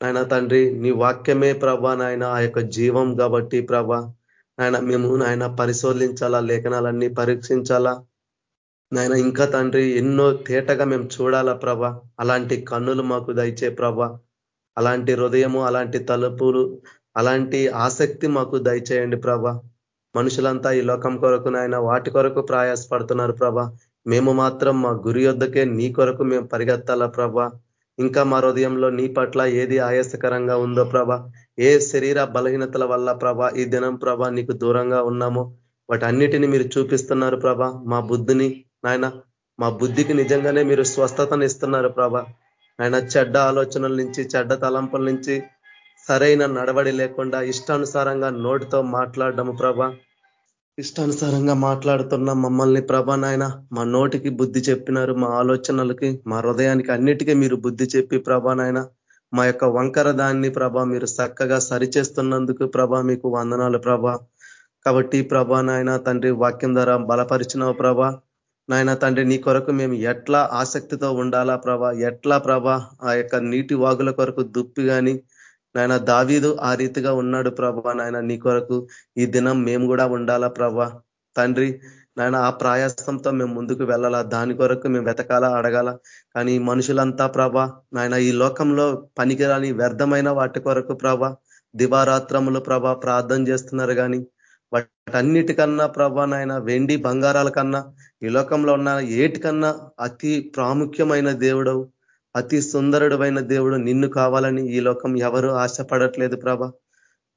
నాయన తండ్రి నీ వాక్యమే ప్రభా నాయన ఆ యొక్క జీవం కాబట్టి ప్రభ. నాయన మేము నాయన పరిశోధించాలా లేఖనాలన్నీ పరీక్షించాలా. నాయన ఇంకా తండ్రి ఎన్నో తేటగా మేము చూడాలా ప్రభ. అలాంటి కన్నులు మాకు దయచే ప్రభ. అలాంటి హృదయము అలాంటి తలుపులు అలాంటి ఆసక్తి మాకు దయచేయండి ప్రభ. మనుషులంతా ఈ లోకం కొరకు నాయన వాటి కొరకు ప్రయాసపడుతున్నారు ప్రభ. మేము మాత్రం మా గురి యొద్దకే నీ కొరకు మేము పరిగెత్తాలా ప్రభా? ఇంకా మా హృదయంలో నీ పట్ల ఏది ఆయాసకరంగా ఉందో ప్రభా? ఏ శరీర బలహీనతల వల్ల ప్రభ ఈ దినం ప్రభా నీకు దూరంగా ఉన్నామో? వాటన్నిటిని మీరు చూపిస్తున్నారు ప్రభ. మా బుద్ధిని నాయన మా బుద్ధికి నిజంగానే మీరు స్వస్థతను ఇస్తున్నారు ప్రభ. ఆయన చెడ్డ ఆలోచనల నుంచి చెడ్డ తలంపుల నుంచి సరైన నడవడి లేకుండా ఇష్టానుసారంగా నోటితో మాట్లాడడం ప్రభా. ఇష్టానుసారంగా మాట్లాడుతున్న మమ్మల్ని ప్రభా నాయన మా నోటికి బుద్ధి చెప్పినారు మా ఆలోచనలకి మా హృదయానికి అన్నిటికీ మీరు బుద్ధి చెప్పి ప్రభా నాయన మా యొక్క వంకర దాన్ని ప్రభా మీరు చక్కగా సరిచేస్తున్నందుకు ప్రభా మీకు వందనాలు ప్రభా. కాబట్టి ప్రభా నాయన తండ్రి వాక్యం ద్వారా బలపరిచినావు ప్రభా. నాయన తండ్రి నీ కొరకు మేము ఎట్లా ఆసక్తితో ఉండాలా ప్రభా ఎట్లా ప్రభా ఆ యొక్క నీటి వాగుల కొరకు దుప్పి కానీ నాయన దావీదు ఆ రీతిగా ఉన్నాడు ప్రభా. నాయన నీ కొరకు ఈ దినం మేము కూడా ఉండాలా ప్రభా? తండ్రి నాయన ఆ ప్రయాసంతో మేము ముందుకు వెళ్ళాలా? దాని కొరకు మేము వెతకాలా అడగాల? కానీ మనుషులంతా ప్రభా నాయన ఈ లోకంలో పనికిరాని వ్యర్థమైన వాటి కొరకు ప్రభా దివారాత్రములు ప్రభా ప్రార్థన చేస్తున్నారు కానీ వాటన్నిటికన్నా ప్రభా నాయన వెండి బంగారాల కన్నా ఈ లోకంలో ఉన్న ఏటికన్నా అతి ప్రాముఖ్యమైన దేవుడవు. అతి సుందరుడమైన దేవుడు నిన్ను కావాలని ఈ లోకం ఎవరు ఆశపడట్లేదు ప్రభ.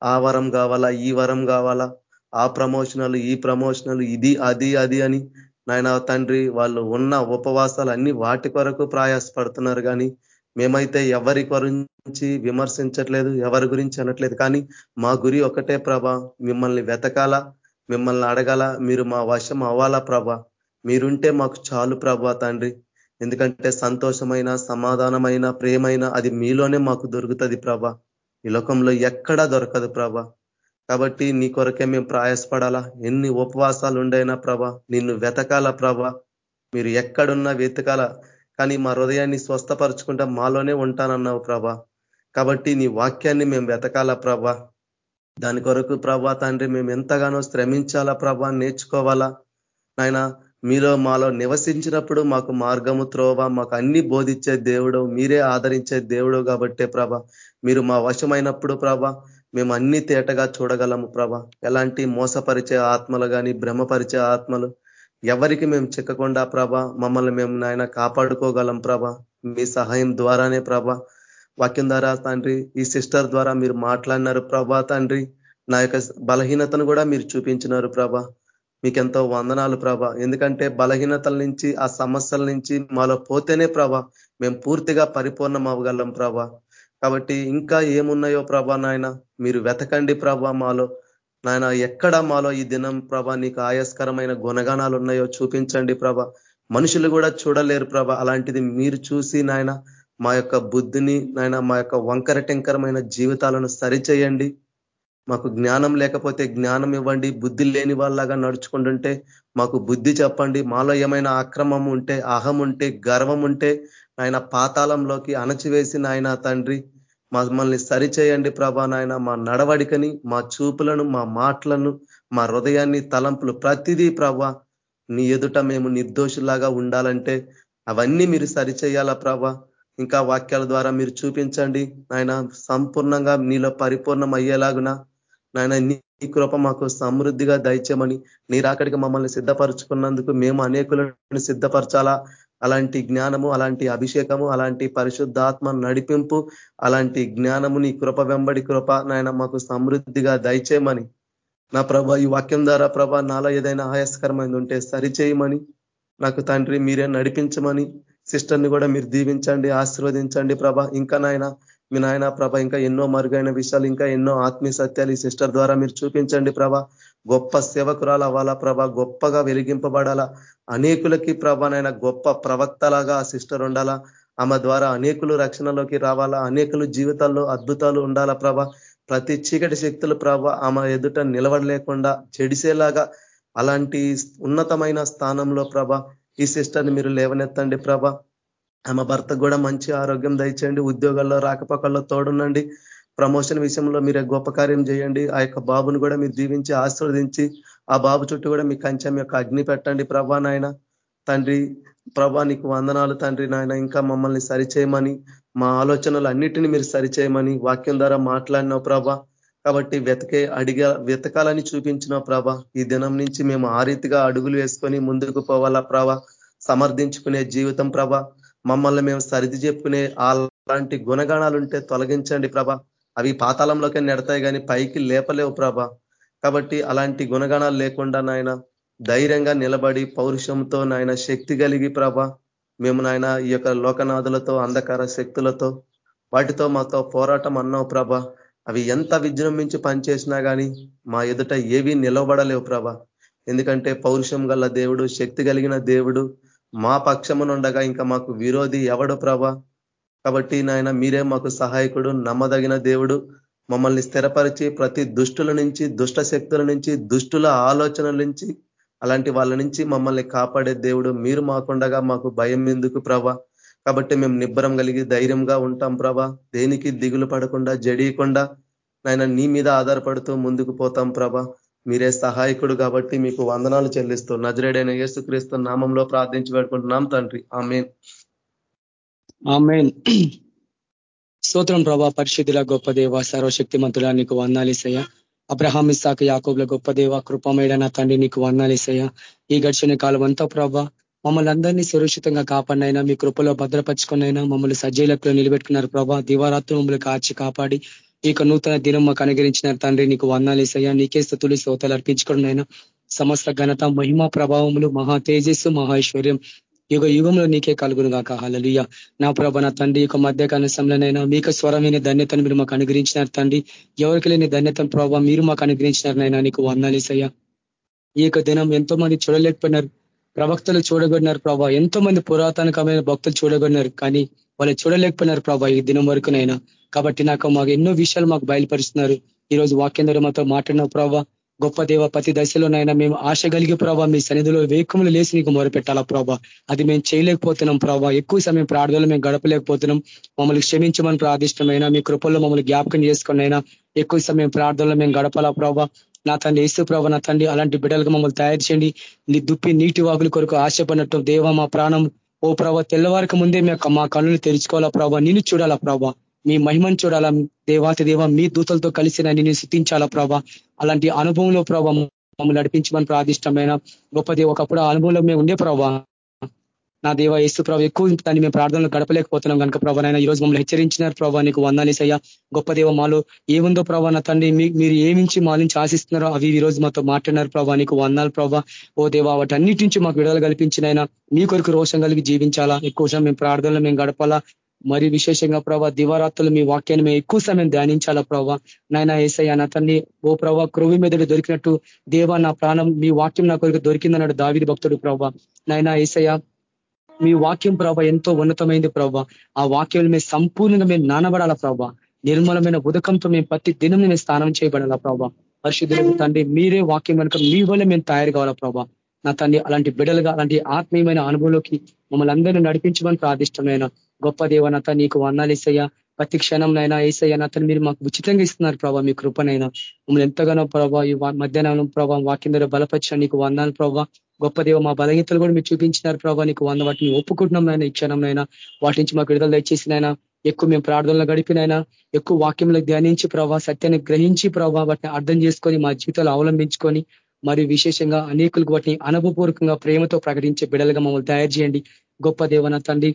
ఆ వరం కావాలా ఈ వరం కావాలా? ఆ ప్రమోషనలు ఈ ప్రమోషనలు ఇది అది అది అని నాయన తండ్రి వాళ్ళు ఉన్న ఉపవాసాలు అన్ని వాటి కొరకు ప్రయాసపడుతున్నారు కానీ మేమైతే ఎవరి గురించి విమర్శించట్లేదు ఎవరి గురించి అనట్లేదు. కానీ మా గురి ఒకటే ప్రభ మిమ్మల్ని వెతకాల మిమ్మల్ని అడగాల మీరు మా వశం అవ్వాలా ప్రభ. మీరుంటే మాకు చాలు ప్రభా తండ్రి. ఎందుకంటే సంతోషమైన సమాధానమైన ప్రేమైన అది మీలోనే మాకు దొరుకుతుంది ప్రభ. ఈ లోకంలో ఎక్కడా దొరకదు ప్రభ. కాబట్టి నీ కొరకే మేము ప్రయాసపడాలా? ఎన్ని ఉపవాసాలు ఉండైనా ప్రభ నిన్ను వెతకాల ప్రభ. మీరు ఎక్కడున్నా వెతకాల? కానీ మా హృదయాన్ని స్వస్థపరచుకుంటా మాలోనే ఉంటానన్నావు ప్రభ. కాబట్టి నీ వాక్యాన్ని మేము వెతకాల ప్రభ. దాని కొరకు ప్రభా తండ్రి మేము ఎంతగానో శ్రమించాలా ప్రభా నేర్చుకోవాలా? నాయన మీలో మాలో నివసించినప్పుడు మాకు మార్గము త్రోవ మాకు అన్ని బోధించే దేవుడు మీరే ఆదరించే దేవుడు కాబట్టే ప్రభ. మీరు మా వశమైనప్పుడు ప్రభ మేము అన్ని తేటగా చూడగలము ప్రభ. ఎలాంటి మోసపరిచే ఆత్మలు కానీ భ్రమపరిచే ఆత్మలు ఎవరికి మేము చిక్కకుండా ప్రభ మమ్మల్ని మేము నాయన కాపాడుకోగలం ప్రభ. మీ సహాయం ద్వారానే ప్రభ. వాక్యం ద్వారా తండ్రి ఈ సిస్టర్ ద్వారా మీరు మాట్లాడినారు ప్రభా తండ్రి. నా యొక్క బలహీనతను కూడా మీరు చూపించినారు ప్రభ. మీకెంతో వందనాలు ప్రభ. ఎందుకంటే బలహీనతల నుంచి ఆ సమస్యల నుంచి మాలో పోతేనే ప్రభ మేము పూర్తిగా పరిపూర్ణం అవ్వగలం ప్రభ. కాబట్టి ఇంకా ఏమున్నాయో ప్రభ నాయన మీరు వెతకండి ప్రభ మాలో. నాయన ఎక్కడ మాలో ఈ దినం ప్రభ నీకు ఆయాస్కరమైన గుణగణాలు ఉన్నాయో చూపించండి ప్రభ. మనుషులు కూడా చూడలేరు ప్రభ అలాంటిది మీరు చూసి నాయన మా యొక్క బుద్ధిని నాయన మా యొక్క వంకర టెంకరమైన జీవితాలను సరిచేయండి. మాకు జ్ఞానం లేకపోతే జ్ఞానం ఇవ్వండి బుద్ధి లేని వాళ్ళలాగా నడుచుకుంటుంటే మాకు బుద్ధి చెప్పండి. మాలో ఏమైనా అక్రమం ఉంటే అహం ఉంటే గర్వం ఉంటే ఆయన పాతాళంలోకి అణచివేసి నాయన తండ్రి మమ్మల్ని సరిచేయండి ప్రభా నాయన. మా నడవడికని మా చూపులను మా మాటలను మా హృదయాన్ని తలంపులు ప్రతిదీ ప్రభా నీ ఎదుట మేము నిర్దోషులాగా ఉండాలంటే అవన్నీ మీరు సరిచేయాలా ప్రభా? ఇంకా వాక్యాల ద్వారా మీరు చూపించండి నాయన. సంపూర్ణంగా నీలో పరిపూర్ణం అయ్యేలాగున నాయన నీ కృప మాకు సమృద్ధిగా దయచేయమని నీరాకడికి మమ్మల్ని సిద్ధపరచుకున్నందుకు మేము అనేకులను సిద్ధపరచాలా? అలాంటి జ్ఞానము అలాంటి అభిషేకము అలాంటి పరిశుద్ధాత్మ నడిపింపు అలాంటి జ్ఞానము నీ కృప వెంబడి కృప నాయన మాకు సమృద్ధిగా దయచేయమని. నా ప్రభ ఈ వాక్యం ద్వారా ప్రభ నాలో ఏదైనా ఆయాస్కరమైంది ఉంటే సరిచేయమని. నాకు తండ్రి మీరే నడిపించమని. సిస్టర్ని కూడా మీరు దీవించండి ఆశీర్వదించండి ప్రభ. ఇంకా నాయన మీ నాయన ప్రభ ఇంకా ఎన్నో మరుగైన విషయాలు ఇంకా ఎన్నో ఆత్మీయ సత్యాలు ఈ సిస్టర్ ద్వారా మీరు చూపించండి ప్రభ. గొప్ప సేవకురాలు అవ్వాలా ప్రభ గొప్పగా వెలిగింపబడాలా. అనేకులకి ప్రభనైనా గొప్ప ప్రవక్తలాగా ఆ సిస్టర్ ఉండాలా. ఆమె ద్వారా అనేకులు రక్షణలోకి రావాలా అనేకులు జీవితాల్లో అద్భుతాలు ఉండాలా ప్రభ. ప్రతి చీకటి శక్తులు ప్రభ ఆమె ఎదుట నిలవడలేకుండా చెడిసేలాగా అలాంటి ఉన్నతమైన స్థానంలో ప్రభ ఈ సిస్టర్ని మీరు లేవనెత్తండి ప్రభ. ఆమె భర్తకు కూడా మంచి ఆరోగ్యం దయచేయండి. ఉద్యోగాల్లో రాకపోకల్లో తోడునండి ప్రమోషన్ విషయంలో మీరు గొప్ప కార్యం చేయండి. ఆ యొక్క బాబును కూడా మీరు దీవించి ఆశీర్వదించి ఆ బాబు చుట్టూ కూడా మీ కంచెం యొక్క అగ్ని పెట్టండి. ప్రభా నాయన తండ్రి ప్రభా నీకు వందనాలు తండ్రి నాయన. ఇంకా మమ్మల్ని సరిచేయమని మా ఆలోచనలు అన్నిటిని మీరు సరిచేయమని వాక్యం ద్వారా మాట్లాడినావు ప్రభా. కాబట్టి వెతకే అడిగా వెతకాలని చూపించిన ప్రభ. ఈ దినం నుంచి మేము ఆ రీతిగా అడుగులు వేసుకొని ముందుకు పోవాలా ప్రభ. సమర్థించుకునే జీవితం ప్రభ. మమ్మల్ని మేము సరిది చెప్పుకునే అలాంటి గుణగణాలు ఉంటే తొలగించండి ప్రభ. అవి పాతాళంలోకి నెడతాయి కానీ పైకి లేపలేవు ప్రభ. కాబట్టి అలాంటి గుణగణాలు లేకుండా నాయన ధైర్యంగా నిలబడి పౌరుషంతో నాయన శక్తి కలిగి ప్రభ. మేము నాయన ఈ యొక్క లోకనాథులతో అంధకార శక్తులతో వాటితో మాతో పోరాటం అన్నావు ప్రభ. అవి ఎంత విజృంభించి పనిచేసినా కానీ మా ఎదుట ఏవి నిలబడలేవు ప్రభ. ఎందుకంటే పౌరుషం గల దేవుడు శక్తి కలిగిన దేవుడు మా పక్షమునుండగా ఇంకా మాకు విరోధి ఎవడు ప్రభ? కాబట్టి నాయన మీరే మాకు సహాయకుడు నమ్మదగిన దేవుడు. మమ్మల్ని స్థిరపరిచి ప్రతి దుష్టుల నుంచి దుష్ట శక్తుల నుంచి దుష్టుల ఆలోచనల నుంచి అలాంటి వాళ్ళ నుంచి మమ్మల్ని కాపాడే దేవుడు మీరు మాకుండగా మాకు భయం ఎందుకు ప్రభ? కాబట్టి మేము నిబ్బరం కలిగి ధైర్యంగా ఉంటాం ప్రభ. దేనికి దిగులు పడకుండా జడియకుండా నాయన నీ మీద ఆధారపడుతూ ముందుకు పోతాం ప్రభ. మీరే సహాయకుడు కాబట్టి మీకు వందనాలు చెల్లిస్తూ నజరేడైన యేసుక్రీస్తు నామంలో ప్రార్థించి పెట్టుకుంటున్నాం తండ్రి. ఆమెన్. ఆమెన్. స్తోత్రం ప్రభా పరిశుద్ధుల గొప్ప దేవ సర్వశక్తి మంతుడా నీకు వందాలేసయ్య అబ్రహాం ఇస్సాక యాకోబుల గొప్ప దేవ కృపమేడన తండ్రి నీకు వందాలేసయ్య ఈ గడిచిన కాలం అంతా ప్రభా మమ్మల్ని అందరినీ సురక్షితంగా కాపాడినైనా మీ కృపలో భద్రపరుచుకున్నైనా మమ్మల్ని సజ్జీలకు నిలబెట్టుకున్నారు ప్రభా. దివారాత్రులు మమ్మల్ని కాచి కాపాడి ఈ నూతన దినం మాకు అనుగరించిన తండ్రి నీకు వందాలేసయ్యా నీకే స్థుతులు శ్రోతలు అర్పించుకున్నైనా సమస్త ఘనత మహిమ ప్రభావములు మహా తేజస్సు మహేశ్వర్యం యుగ యుగంలో నీకే కలుగును గాక. హలలుయ నా ప్రభ నా తండ్రి యొక్క మధ్య కనసంలోనైనా మీకు స్వరమైన ధన్యతను మీరు మాకు అనుగ్రహించినారు తండ్రి. ఎవరికి లేని ధన్యతను ప్రభావ మీరు మాకు అనుగ్రహించినారనైనా నీకు వందాలేసయ్యా ఈ యొక్క దినం ఎంతో మంది చూడలేకపోయినారు. ప్రవక్తలు చూడగొడినారు ప్రభా. ఎంతో మంది పురాతనకమైన భక్తులు చూడగొడినారు కానీ వాళ్ళు చూడలేకపోయినారు ప్రభా ఈ దినం వరకునైనా కాబట్టి నాకు మాకు ఎన్నో విషయాలు మాకు బయలుపరుస్తున్నారు. ఈ రోజు వాక్యం ద్వారా మాతో మాట్లాడిన ప్రభావ గొప్ప దేవ ప్రతి దశలోనైనా మేము ఆశ కలిగే ప్రభావ మీ సన్నిధిలో వేకములు లేసి నీకు మొరపెట్టాలా ప్రభా. అది మేము చేయలేకపోతున్నాం ప్రభావ ఎక్కువ సమయం ప్రార్థనలు మేము గడపలేకపోతున్నాం. మమ్మల్ని క్షమించమని ప్రార్థిష్టమైనా మీ కృపల్లో మమ్మల్ని జ్ఞాపకం చేసుకున్నైనా ఎక్కువ సమయం ప్రార్థనలు మేము గడపాలా ప్రభావ నా తండ్రి ఏసు ప్రభ నా తండ్రి అలాంటి బిడ్డలుగా మమ్మల్ని తయారు చేయండి. నీ దుప్పి నీటి వాగుల కొరకు ఆశపడినట్టు దేవ మా ప్రాణం. ఓ ప్రభా తెల్లవారికి ముందే మా కన్నులు తెరుచుకోవాలా ప్రభావ నిన్ను చూడాలా ప్రభా. మీ మహిమను చూడాలా. దేవాతి దేవ మీ దూతలతో కలిసి నేను స్థితించాలా ప్రభా. అలాంటి అనుభవంలో ప్రభా మమ్మల్ని నడిపించమని ప్రార్థిష్టమైన గొప్పది ఒకప్పుడు అనుభవంలో మేము ఉండే ప్రభా. నా దేవ ఏసు ప్రభావ ఎక్కువ దాన్ని మేము ప్రార్థనలు గడపలేకపోతున్నాం కనుక ప్రభా నాయన ఈ రోజు మమ్మల్ని హెచ్చరించినారు ప్రభావ నీకు వందాలేసయ్యా గొప్ప దేవ మాలో ఏముందో ప్రభా నా తండ్రి మీరు ఏమించి మా నుంచి ఆశిస్తున్నారో అవి ఈ రోజు మాతో మాట్లాడినారు ప్రభా నీకు వందాలు ప్రభా. ఓ దేవ వాటన్నిటి నుంచి మాకు విడుదల కల్పించినైనా మీ కొరకు రోషం కలిగి జీవించాలా. ఎక్కువ మేము ప్రార్థనలు మేము గడపాలా. మరి విశేషంగా ప్రభా దివారాత్రులు మీ వాక్యాన్ని మేము ఎక్కువ సమయం ధ్యానించాలా ప్రభా? నాయన ఏసయ్య నా తన్ని ఓ ప్రభా క్రొవి మీద దొరికినట్టు దేవా నా ప్రాణం మీ వాక్యం నా కొరకు దొరికిందన్నాడు దావిది భక్తుడు ప్రభా. నాయన ఏసయ్య మీ వాక్యం ప్రభ ఎంతో ఉన్నతమైంది ప్రభ. ఆ వాక్యం మేము సంపూర్ణంగా మేము నానబడాలా ప్రభ? నిర్మలమైన ఉదకంతో మేము ప్రతి దినం మేము స్నానం చేయబడాలా ప్రభా? పరిశుద్ధులకు తండ్రి మీరే వాక్యం కనుక మీ వల్ల మేము తయారు కావాలా ప్రభా? నా తండ్రి అలాంటి బిడలుగా అలాంటి ఆత్మీయమైన అనుభవంలోకి మమ్మల్ని అందరినీ నడిపించమని ప్రాదిష్టమైన గొప్ప దేవనత నీకు వందాలేసయ్యా ప్రతి క్షణంనైనా ఏసయ్య అతను మీరు మాకు ఉచితంగా ఇస్తున్నారు ప్రభావ మీ కృపనైనా. మమ్మల్ని ఎంతగానో ప్రభావ ఈ మధ్యాహ్నం ప్రభావ వాక్యం ద్వారా బలపరిచిన నీకు వందాలు ప్రభావ గొప్ప దేవ మా బలహీతలు కూడా మీరు చూపించినారు ప్రభావ నీకు వంద వాటిని ఒప్పుకుంటున్నాం నాయన ఈ క్షణంనైనా. వాటి నుంచి మాకు విడుదల దయచేసినైనా. ఎక్కువ మేము ప్రార్థనలు గడిపినైనా. ఎక్కువ వాక్యంలో ధ్యానించి ప్రభావ సత్యాన్ని గ్రహించి ప్రభావ వాటిని అర్థం చేసుకొని మా జీవితాలు అవలంబించుకొని మరియు విశేషంగా అనేకులకు వాటిని అనుభవపూర్వకంగా ప్రేమతో ప్రకటించే బిడలుగా మమ్మల్ని తయారు చేయండి. గొప్ప దేవన తండ్రి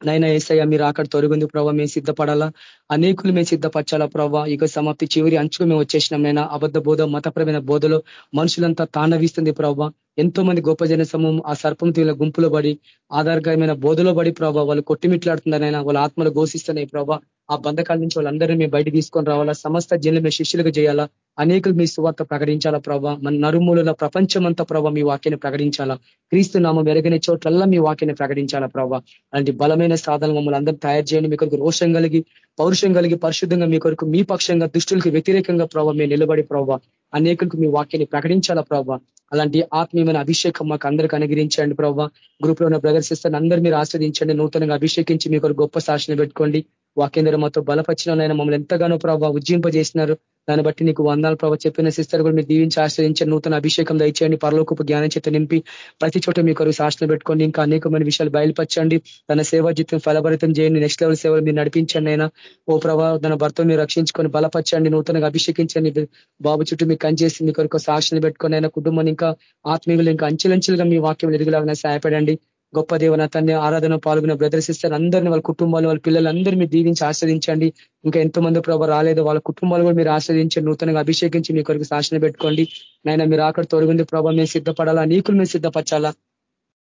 నైనా ఏసయ్య మీరు అక్కడ తొలగింది ప్రభావ మేము సిద్ధపడాలా? అనేకులు మేము సిద్ధపరచాలా ప్రభావ ఇక సమాప్తి చివరి అంచుకు మేము వచ్చేసినాం నైనా. అబద్ధ బోధ మతపరమైన బోధలో మనుషులంతా తాండవిస్తుంది ప్రభావ ఎంతో మంది గొప్ప జన సమూహం ఆ సర్పం తీల గుంపులో పడి ఆధారకరమైన బోధలో పడి ప్రభావ వాళ్ళు కొట్టిమిట్లాడుతున్నారైనా వాళ్ళ ఆత్మలు ఘోషిస్తున్నాయి ప్రభావ ఆ బంధకాల నుంచి వాళ్ళందరినీ మేము బయట తీసుకొని రావాలా? సమస్త జన్లు మేము శిష్యులకు చేయాలా? అనేకులు మీ సువార్త ప్రకటించాలా ప్రభావ మన నరుమూల ప్రపంచమంతా ప్రభావ మీ వాక్యాన్ని ప్రకటించాలా? క్రీస్తు నామం ఎరగని చోట్లల్లా మీ వాక్యాన్ని ప్రకటించాలా ప్రభావ అలాంటి బలమైన సాధనలు మమ్మల్ని అందరూ తయారు చేయండి. మీ కొరకు రోషం కలిగి పౌరుషం కలిగి పరిశుద్ధంగా మీ కొరకు మీ పక్షంగా దుష్టులకు వ్యతిరేకంగా ప్రభావ మేము నిలబడి ప్రభావ అనేకులకు మీ వాక్యాన్ని ప్రకటించాలా ప్రభావ అలాంటి ఆత్మీయమైన అభిషేకం మాకు అందరికి అనుగ్రహించండి ప్రభావ గ్రూప్లో ఉన్న బ్రదర్స్ అందరూ మీరు ఆస్వాదించండి. నూతనంగా అభిషేకించి మీ గొప్ప సాక్షిని పెట్టుకోండి. వాక్యంధ్ర మాతో బలపరిచిన మమ్మల్ని ఎంతగానో ప్రభావ ఉజ్జింపజేసినారు. దాన్ని బట్టి నీకు వందాలు ప్రభావ చెప్పిన సిస్టర్ కూడా మీరు దీవించి ఆశ్రయించి నూతన అభిషేకం దయచేయండి. పరలోకపు జ్ఞానం చేత నింపి ప్రతి చోట మీ కొరకు శాసనం పెట్టుకోండి. ఇంకా అనేకమైన విషయాలు బయలుపరచండి. తన సేవా జీతం ఫలభరితం చేయండి. నెక్స్ట్ లెవెల్ సేవలు మీరు నడిపించండి అయినా. ఓ ప్రభావ తన భర్త మీరు రక్షించుకొని బలపరచండి. నూతనంగా అభిషేకించండి. బాబు చుట్టూ మీకు కంచేసి మీ కొరకు సాక్షులు పెట్టుకొని అయినా కుటుంబం ఇంకా ఆత్మీయులు ఇంకా అంచెలంచెలుగా మీ వాక్యం ఎదుగులాగా సహాయపడండి. గొప్ప దేవన తన్ని ఆరాధన పాల్గొన్న బ్రదర్ సిస్టర్ అందరిని వాళ్ళ కుటుంబాలు వాళ్ళ పిల్లలందరూ మీరు దీవించి ఆశ్రదించండి ఇంకా ఎంతో మంది ప్రభావ రాలేదు వాళ్ళ కుటుంబాలు కూడా మీరు ఆశ్రదించి నూతనంగా అభిషేకించి మీ కొరకు శాసన పెట్టుకోండి. నైనా మీరు అక్కడ తొలగింది ప్రభావ మేము సిద్ధపడాలా? నీకులు మేము సిద్ధపరచాలా?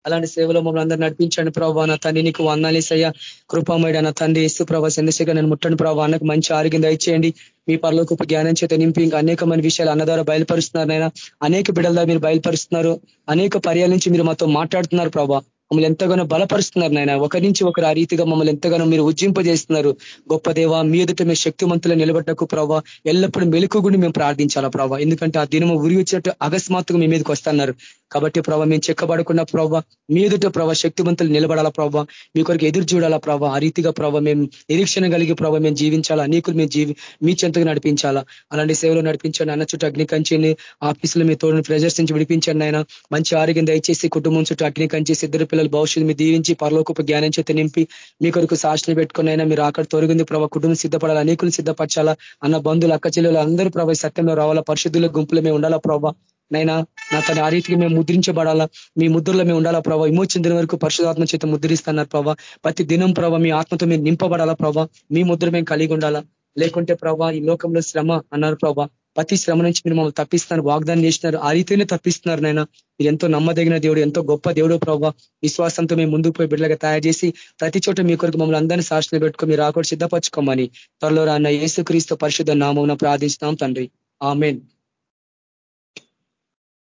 అలాంటి సేవలో మమ్మల్ని అందరూ నడిపించండి ప్రభావ నా తండ్రి నీకు వందాలేసయ్య కృపమేడ నా తండ్రి ఇసు ప్రభా చంద్రశేఖర్ నేను ముట్టండి ప్రభావ అన్నకు మంచి ఆరోగ్యం దయచేయండి. మీ పరలోకపు జ్ఞానం చేత నింపి ఇంకా అనేకమైన విషయాలు అన్న ద్వారా బయలుపరుస్తున్నారు నైనా అనేక బిడ్డల మీరు బయలుపరుస్తున్నారు. అనేక పర్యాల నుంచి మీరు మాతో మాట్లాడుతున్నారు ప్రభావ మమ్మల్ని ఎంతగానో బలపరుస్తున్నారు నాయన. ఒకరి నుంచి ఒకరు ఆ రీతిగా మమ్మల్ని ఎంతగానో మీరు ఉజ్జింపజేస్తున్నారు. గొప్ప దేవ మీ ఎదుట మీ శక్తివంతులు నిలబడ్డకు ప్రభావ ఎల్లప్పుడూ మెలుకుగుని మేము ప్రార్థించాలా ప్రభావ ఎందుకంటే ఆ దినము ఉరి వచ్చినట్టు అకస్మాత్తుగా మీ మీదకి వస్తున్నారు. కాబట్టి ప్రభావ మేము చెక్కబడకుండా ప్రభావ మీ ఎదుట ప్రభావ శక్తివంతులు నిలబడాలా ప్రభావ మీ కొరకు ఎదురు చూడాలా ప్రభావ ఆ రీతిగా ప్రభావ మేము నిరీక్షణ కలిగి ప్రభావ మేము జీవించాలా అనేకులు మేము జీవి మీ చెంతకు నడిపించాలా. అలాంటి సేవలు నడిపించండి అన్న చుట్టూ అగ్ని కంచిని ఆఫీసులో మీ తోడు ప్రెజర్స్ నుంచి విడిపించండి ఆయన. మంచి ఆరోగ్యం దయచేసి కుటుంబం చుట్టూ అగ్ని కంచేసి ఇద్దరు పిల్లల భవిష్యత్తు మీ దీవించి పరలోకపు జ్ఞానం చేత నింపి మీ కొరకు సాక్షిని పెట్టుకుని అయినా మీరు అక్కడ తొలగింది ప్రభావ కుటుంబం సిద్ధపడాలా అనేకులు సిద్ధపరచాలా అన్న బంధువులు అక్క చెల్లెలు అందరూ ప్రభావ సత్యంలో రావాలా పరిశుద్ధుల గుంపులు మేము ఉండాలా ప్రభావ నైనా నా తన ఆ రీతికి మేము ముద్రించబడాలా? మీ ముద్రలో మేము ఉండాలా ప్రభావ విమోచన వరకు పరిశుధాత్మ చేత ముద్రిస్తున్నారు ప్రభావ ప్రతి దినం ప్రభావ మీ ఆత్మతో మేము నింపబడాలా ప్రభావ మీ ముద్ర మేము కలిగి ఉండాలా? లేకుంటే ప్రభావ ఈ లోకంలో శ్రమ అన్నారు ప్రభావ ప్రతి శ్రమ నుంచి మీరు మమ్మల్ని తప్పిస్తున్నారు వాగ్దానం చేసినారు ఆ రీతినే తప్పిస్తున్నారు నాయన మీరు ఎంతో నమ్మదగిన దేవుడు ఎంతో గొప్ప దేవుడు ప్రభావ విశ్వాసంతో మేము ముందుకు పోయి బిడ్డలుగా తయారు చేసి ప్రతి చోట మీ కొరకు మమ్మల్ని అందరినీ సాక్షులు పెట్టుకొని మీరు ఆకూడ సిద్ధపరచుకోమని. త్వరలో రాన్న యేసుక్రీస్తు పరిశుద్ధ నామం ప్రార్థిస్తున్నాం తండ్రి. ఆమెన్.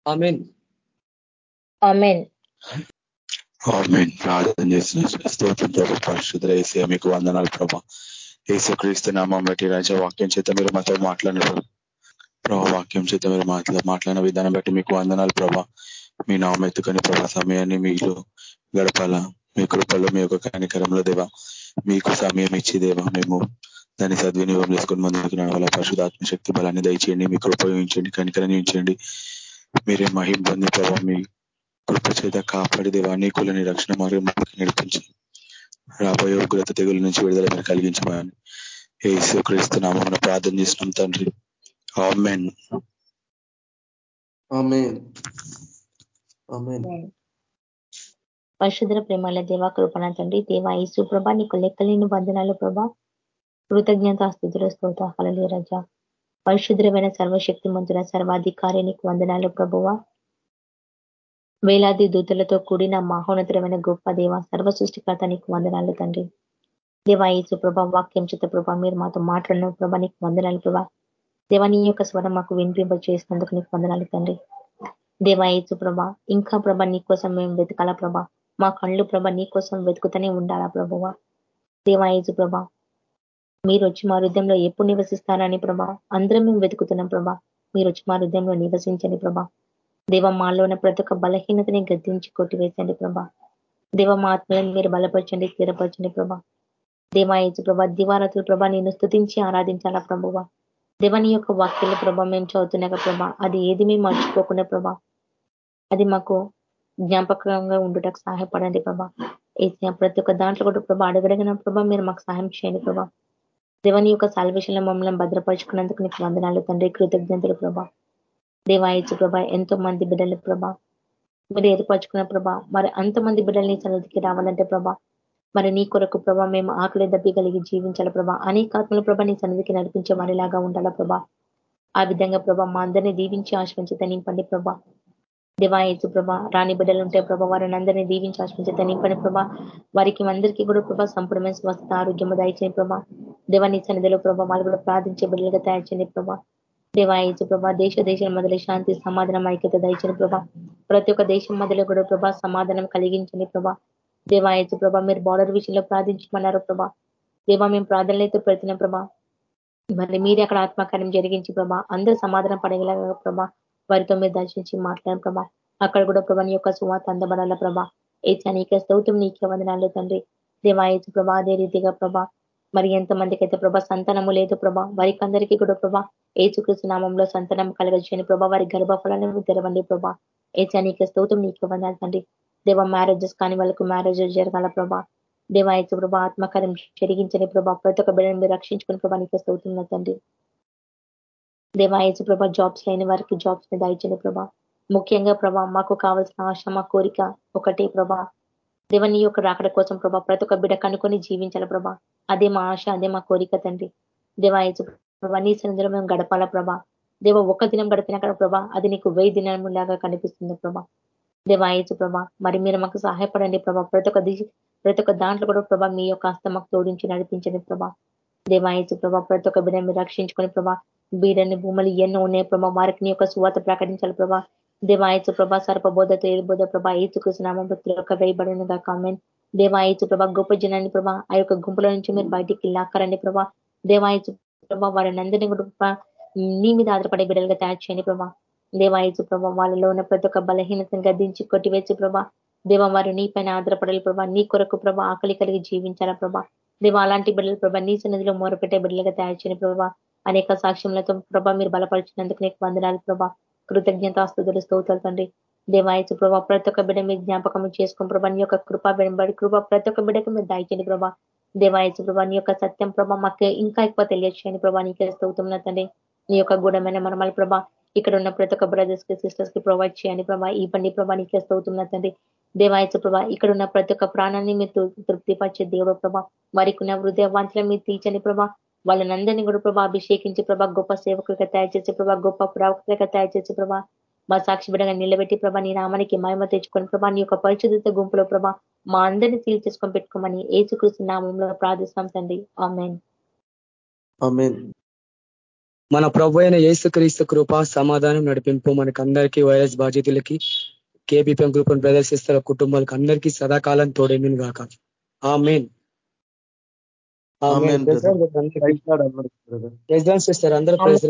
ఆమెన్. ఆమెన్. ప్రార్థన చేసిన స్తోత్రం ప్రభు పరిశుద్ర ఏసీ మీకు వందనాలు ప్రభా. ఏసు క్రీస్తు నామం బట్టి రాజా వాక్యం చేత మీరు మాతో మాట్లాడినారు ప్రభా. వాక్యం చేత మీరు మాట్లా మాట్లాడిన విధానం బట్టి మీకు వందనాలు ప్రభా. మీ నామం ఎత్తుకొని ప్రభా సమయాన్ని మీలో గడపాల. మీ కృపల్లో మీ యొక్క కనికరంలో దేవా. మీకు సమయం ఇచ్చి దేవా మేము దాన్ని సద్వినియోగం చేసుకుని ముందుకు నడవాల. పరిశుధాత్మ శక్తి బలాన్ని దయచేయండి. మీకు ఉపయోగించండి కనికరని ఉంచండి మీరే మహిం పొంది ప్రభావ మీ కృప చేత కాపాడి దేవా నీకులని రక్షణ మార్గం నడిపించి రాబోయే ఉగ్రత తెగుల నుంచి విడుదల మీరు కలిగించమని ఏసు క్రీస్తు నామం ప్రార్థన చేసినాం తండ్రి. పరిశుద్ర ప్రేమాల దేవా కృపణ తండ్రి దేవా ఈసు ప్రభా నీకు లెక్కలేని బంధనాలు ప్రభా. కృతజ్ఞత స్థుతుల స్తోత హలలే రజ. పరిశుద్రమైన సర్వశక్తి మంతుల సర్వాధికారినికి వందనాలు ప్రభువ. వేలాది దూతలతో కూడిన మహోన్నతమైన గొప్ప దేవ సర్వ సృష్టికర్త నీకు వందనాలు తండ్రి. దేవా ప్రభా వాక్యం చిత్త ప్రభా మీరు మాతో మాట్లాడిన ప్రభా నీకు వందనాలు ప్రభా. దేవా నీ యొక్క స్వరం మాకు వినిపింప చేసినందుకు నీకు వందనాలు తండ్రి. దేవా ఈసు ప్రభా ఇంకా ప్రభా నీ కోసం మేము వెతకాలా ప్రభా. మా కళ్ళు ప్రభ నీ కోసం వెతుకుతూనే ఉండాలా ప్రభువ. దేవాయజు ప్రభా మీరు వచ్చి మా హృదయంలో ఎప్పుడు నివసిస్తారని ప్రభా. అందరం మేము వెతుకుతున్నాం ప్రభా. మీరు వచ్చి మా హృదయంలో నివసించండి ప్రభా. దేవ ఉన్న ప్రతి ఒక్క బలహీనతని గద్దించి కొట్టివేసండి ప్రభా. దేవ మా ఆత్మలను మీరు బలపరచండి స్థిరపరచండి ప్రభా. దేవాయచు ప్రభా దివారతులు ప్రభా నేను స్థుతించి ఆరాధించాలా ప్రభువ. దేవని యొక్క వాక్యాల ప్రభా మేము చదువుతున్నాక ప్రభా. అది ఏది మేము మర్చిపోకుండా ప్రభా. అది మాకు జ్ఞాపకంగా ఉండుటకు సహాయపడండి ప్రభా. ప్రతి ఒక్క దాంట్లో కూడా ప్రభా అడగడగిన ప్రభా మీరు మాకు సహాయం చేయండి ప్రభా. దేవాని యొక్క సాల్వేషన్లో మమ్మల్ని భద్రపరుచుకున్నందుకు నీకు వందనాలు తండ్రి. కృతజ్ఞతలు ప్రభా. దేవాయచు ప్రభా ఎంతో మంది బిడ్డలు ప్రభా. మీరు ఏర్పరచుకున్న ప్రభా మరి అంతమంది బిడ్డల్ని సన్నిధికి రావాలంటే ప్రభా మరి నీ కొరకు ప్రభా మేము ఆకలి దబ్బి కలిగి జీవించాలి ప్రభా. అనేక ఆత్మల ప్రభా నీ సన్నిధికి నడిపించే వారిలాగా ఉండాలా ప్రభా. ఆ విధంగా ప్రభా మా అందరినీ దీవించి ఆశ్రమించి తనింపండి ప్రభా. దివాయసు ప్రభ రాణి బిడ్డలు ఉంటే ప్రభ వారిని అందరినీ దీవించి ఆశ్రమించే నింపని ప్రభా వారికి అందరికీ కూడా ప్రభ సంపూర్ణమైన స్వస్థ ఆరోగ్యము దయచేయండి ప్రభా. దేవాని సన్నిధిలో ప్రభ వాళ్ళు కూడా ప్రార్థించే బిడ్డలుగా తయారు చేయండి ప్రభా. దేవాయచు ప్రభా దేశ దేశం మొదలు శాంతి సమాధానం ఐక్యత దయచని ప్రభా. ప్రతి ఒక్క దేశం మొదలు కూడా ప్రభా సమాధానం కలిగించని ప్రభా. దేవాయచు ప్రభా మీరు బార్డర్ విషయంలో ప్రార్థించమన్నారు ప్రభా. దేవా మేము ప్రార్థనలైతే పెడుతున్నాం ప్రభా. మరి మీరే అక్కడ ఆత్మకార్యం జరిగించి ప్రభా అందరూ సమాధానం పడగలగా ప్రభా. వారితో మీరు దర్శించి మాట్లాడడం ప్రభా. అక్కడ కూడా ప్రభా నీ యొక్క సువాత అందబడాల ప్రభా. ఏచా నీకే స్తౌతం నీకే వందనాలు తండ్రి. దేవాయచు ప్రభా అదే రీతిగా ప్రభా. మరి ఎంతమందికి అయితే ప్రభా సంతానము లేదు ప్రభా వారికి అందరికీ కూడా ప్రభా ఏచుకృష్ణ నామంలో సంతానం కలగజేయని ప్రభా వారి గర్భఫలాన్ని తెరవండి ప్రభా. ఏచా నీకే స్తౌతం నీకే వందనాలు తండ్రి. దేవ మ్యారేజెస్ కానీ వాళ్ళకు మ్యారేజెస్ జరగాల ప్రభా. దేవాయచు ప్రభా ఆత్మకార్యం జరిగించని ప్రభా ప్రతి ఒక్క బిడ్డను మీరు రక్షించుకుని ప్రభా నీకే స్తౌతున్నా తండ్రి. దేవాయసు ప్రభా జాబ్స్ లేని వారికి జాబ్స్ని దయచండి ప్రభా. ముఖ్యంగా ప్రభా మాకు కావాల్సిన ఆశ మా కోరిక ఒకటే ప్రభా. దేవని యొక్క రాకడ కోసం ప్రభా ప్రతి ఒక్క బిడ కనుకొని జీవించాల ప్రభా. అదే మా ఆశ అదే మా కోరిక తండ్రి. దేవాయసు ప్రభా నీ సన్నిధిలో మేము గడపాల ప్రభా. దేవ ఒక్క దినం గడిపినాక ప్రభా అది నీకు వెయ్యి దినములాగా కనిపిస్తుంది ప్రభా. దేవాయచు ప్రభా మరి మీరు మాకు సహాయపడండి ప్రభా. ప్రతి ఒక్క ప్రతి ఒక్క దాంట్లో కూడా ప్రభా మీ యొక్క హస్తం మాకు తోడించి నడిపించండి ప్రభా. దేవాయచు ప్రభా ప్రతి ఒక్క బిడ్డ మీరు రక్షించుకొని ప్రభా బీడని భూములు ఎన్నో ఉన్నాయి ప్రభా. వారికి నీ యొక్క సువాత ప్రకటించాలి ప్రభా. దేవాయచు ప్రభా సర్పబోధతో ఏబోధ ప్రభా ఈచుకృష్ణనామం భక్తుల యొక్క వేయబడినగా దేవాయచు ప్రభా గొప్ప జనాన్ని ప్రభా ఆ యొక్క గుంపుల నుంచి మీరు బయటికి లాక్కరండి ప్రభా. దేవాయచు ప్రభా వారిని అందరినీ కూడా నీ మీద ఆధారపడే బిడ్డలుగా తయారు చేయండి ప్రభా. దేవాయచు ప్రభా వాళ్ళలో ఉన్న ప్రతి ఒక్క బలహీనతను గద్దించి కొట్టివేసి ప్రభా. దేవ వారు నీ పైన ఆధారపడాలి ప్రభా. నీ కొరకు ప్రభా ఆకలి కలిగి జీవించాలా ప్రభా. దేవ అలాంటి బిడ్డలు ప్రభా నీ సన్నిధిలో మూరపెట్టే బిడ్డలుగా తయారు చేయని ప్రభా. అనేక సాక్ష్యములతో ప్రభా మీరు బలపరిచినందుకు నీకు వందనాలు ప్రభా. కృతజ్ఞత కృతజ్ఞతాస్తుతులు స్తోతాలు తండ్రి. దేవాయచు ప్రభా ప్రతి ఒక్క బిడ్డ మీరు జ్ఞాపకం చేసుకుని ప్రభా నీ యొక్క కృప వెంబడి కృప ప్రతి ఒక్క బిడ్డకు మీరు దాయించండి ప్రభా. దేవాయచు ప్రభా నీ యొక్క సత్యం ప్రభా మాకు ఇంకా ఎక్కువ తెలియచేయండి ప్రభా నీకే స్తోతున్నా తండ్రి. నీ యొక్క గూఢమైన మనమల ప్రభా ఇక్కడ ఉన్న ప్రతి ఒక్క బ్రదర్స్కి సిస్టర్స్కి ప్రొవైడ్ చేయండి ప్రభా. ఈ బండి ప్రభా నీకే స్తోతున్నా తండ్రి. దేవాయచు ప్రభా ఇక్కడ ఉన్న ప్రతి ఒక్క ప్రాణాన్ని మీరు తృప్తిపరిచే దేవుడు ప్రభా. వారికి ఉన్న హృదయ వాంఛలను మీరు తీర్చని ప్రభా. వాళ్ళనందరినీ కూడా ప్రభా అభిషేకించి ప్రభా గొప్ప సేవకులుగా తయారు చేసి ప్రభా గొప్ప ప్రవక్తలుగా తయారు చేసి ప్రభా మా సాక్షి బిడ్డగా నిలబెట్టి ప్రభా నీ నామానికి మహిమ తెచ్చుకొని ప్రభా నీ యొక్క పరిశుద్ధత గుంపులో ప్రభా మా అందరినీ సీల్ చేసుకొని పెట్టుకోమని ఏసుకృష్ణ నామంలో ప్రార్థిస్తాం తండ్రి. ఆమెన్. మన ప్రభు అయిన ఏసుక్రీస్తు కృప సమాధానం నడిపింపు మనకందరికీ వైరస్ బాధితులకి కేబీపీఎం గ్రూప్ ప్రదర్శిస్తున్న కుటుంబాలకు అందరికీ సదాకాలం తోడేమిన్ కాక ఆ మెయిన్ అందరూ ప్రైజ్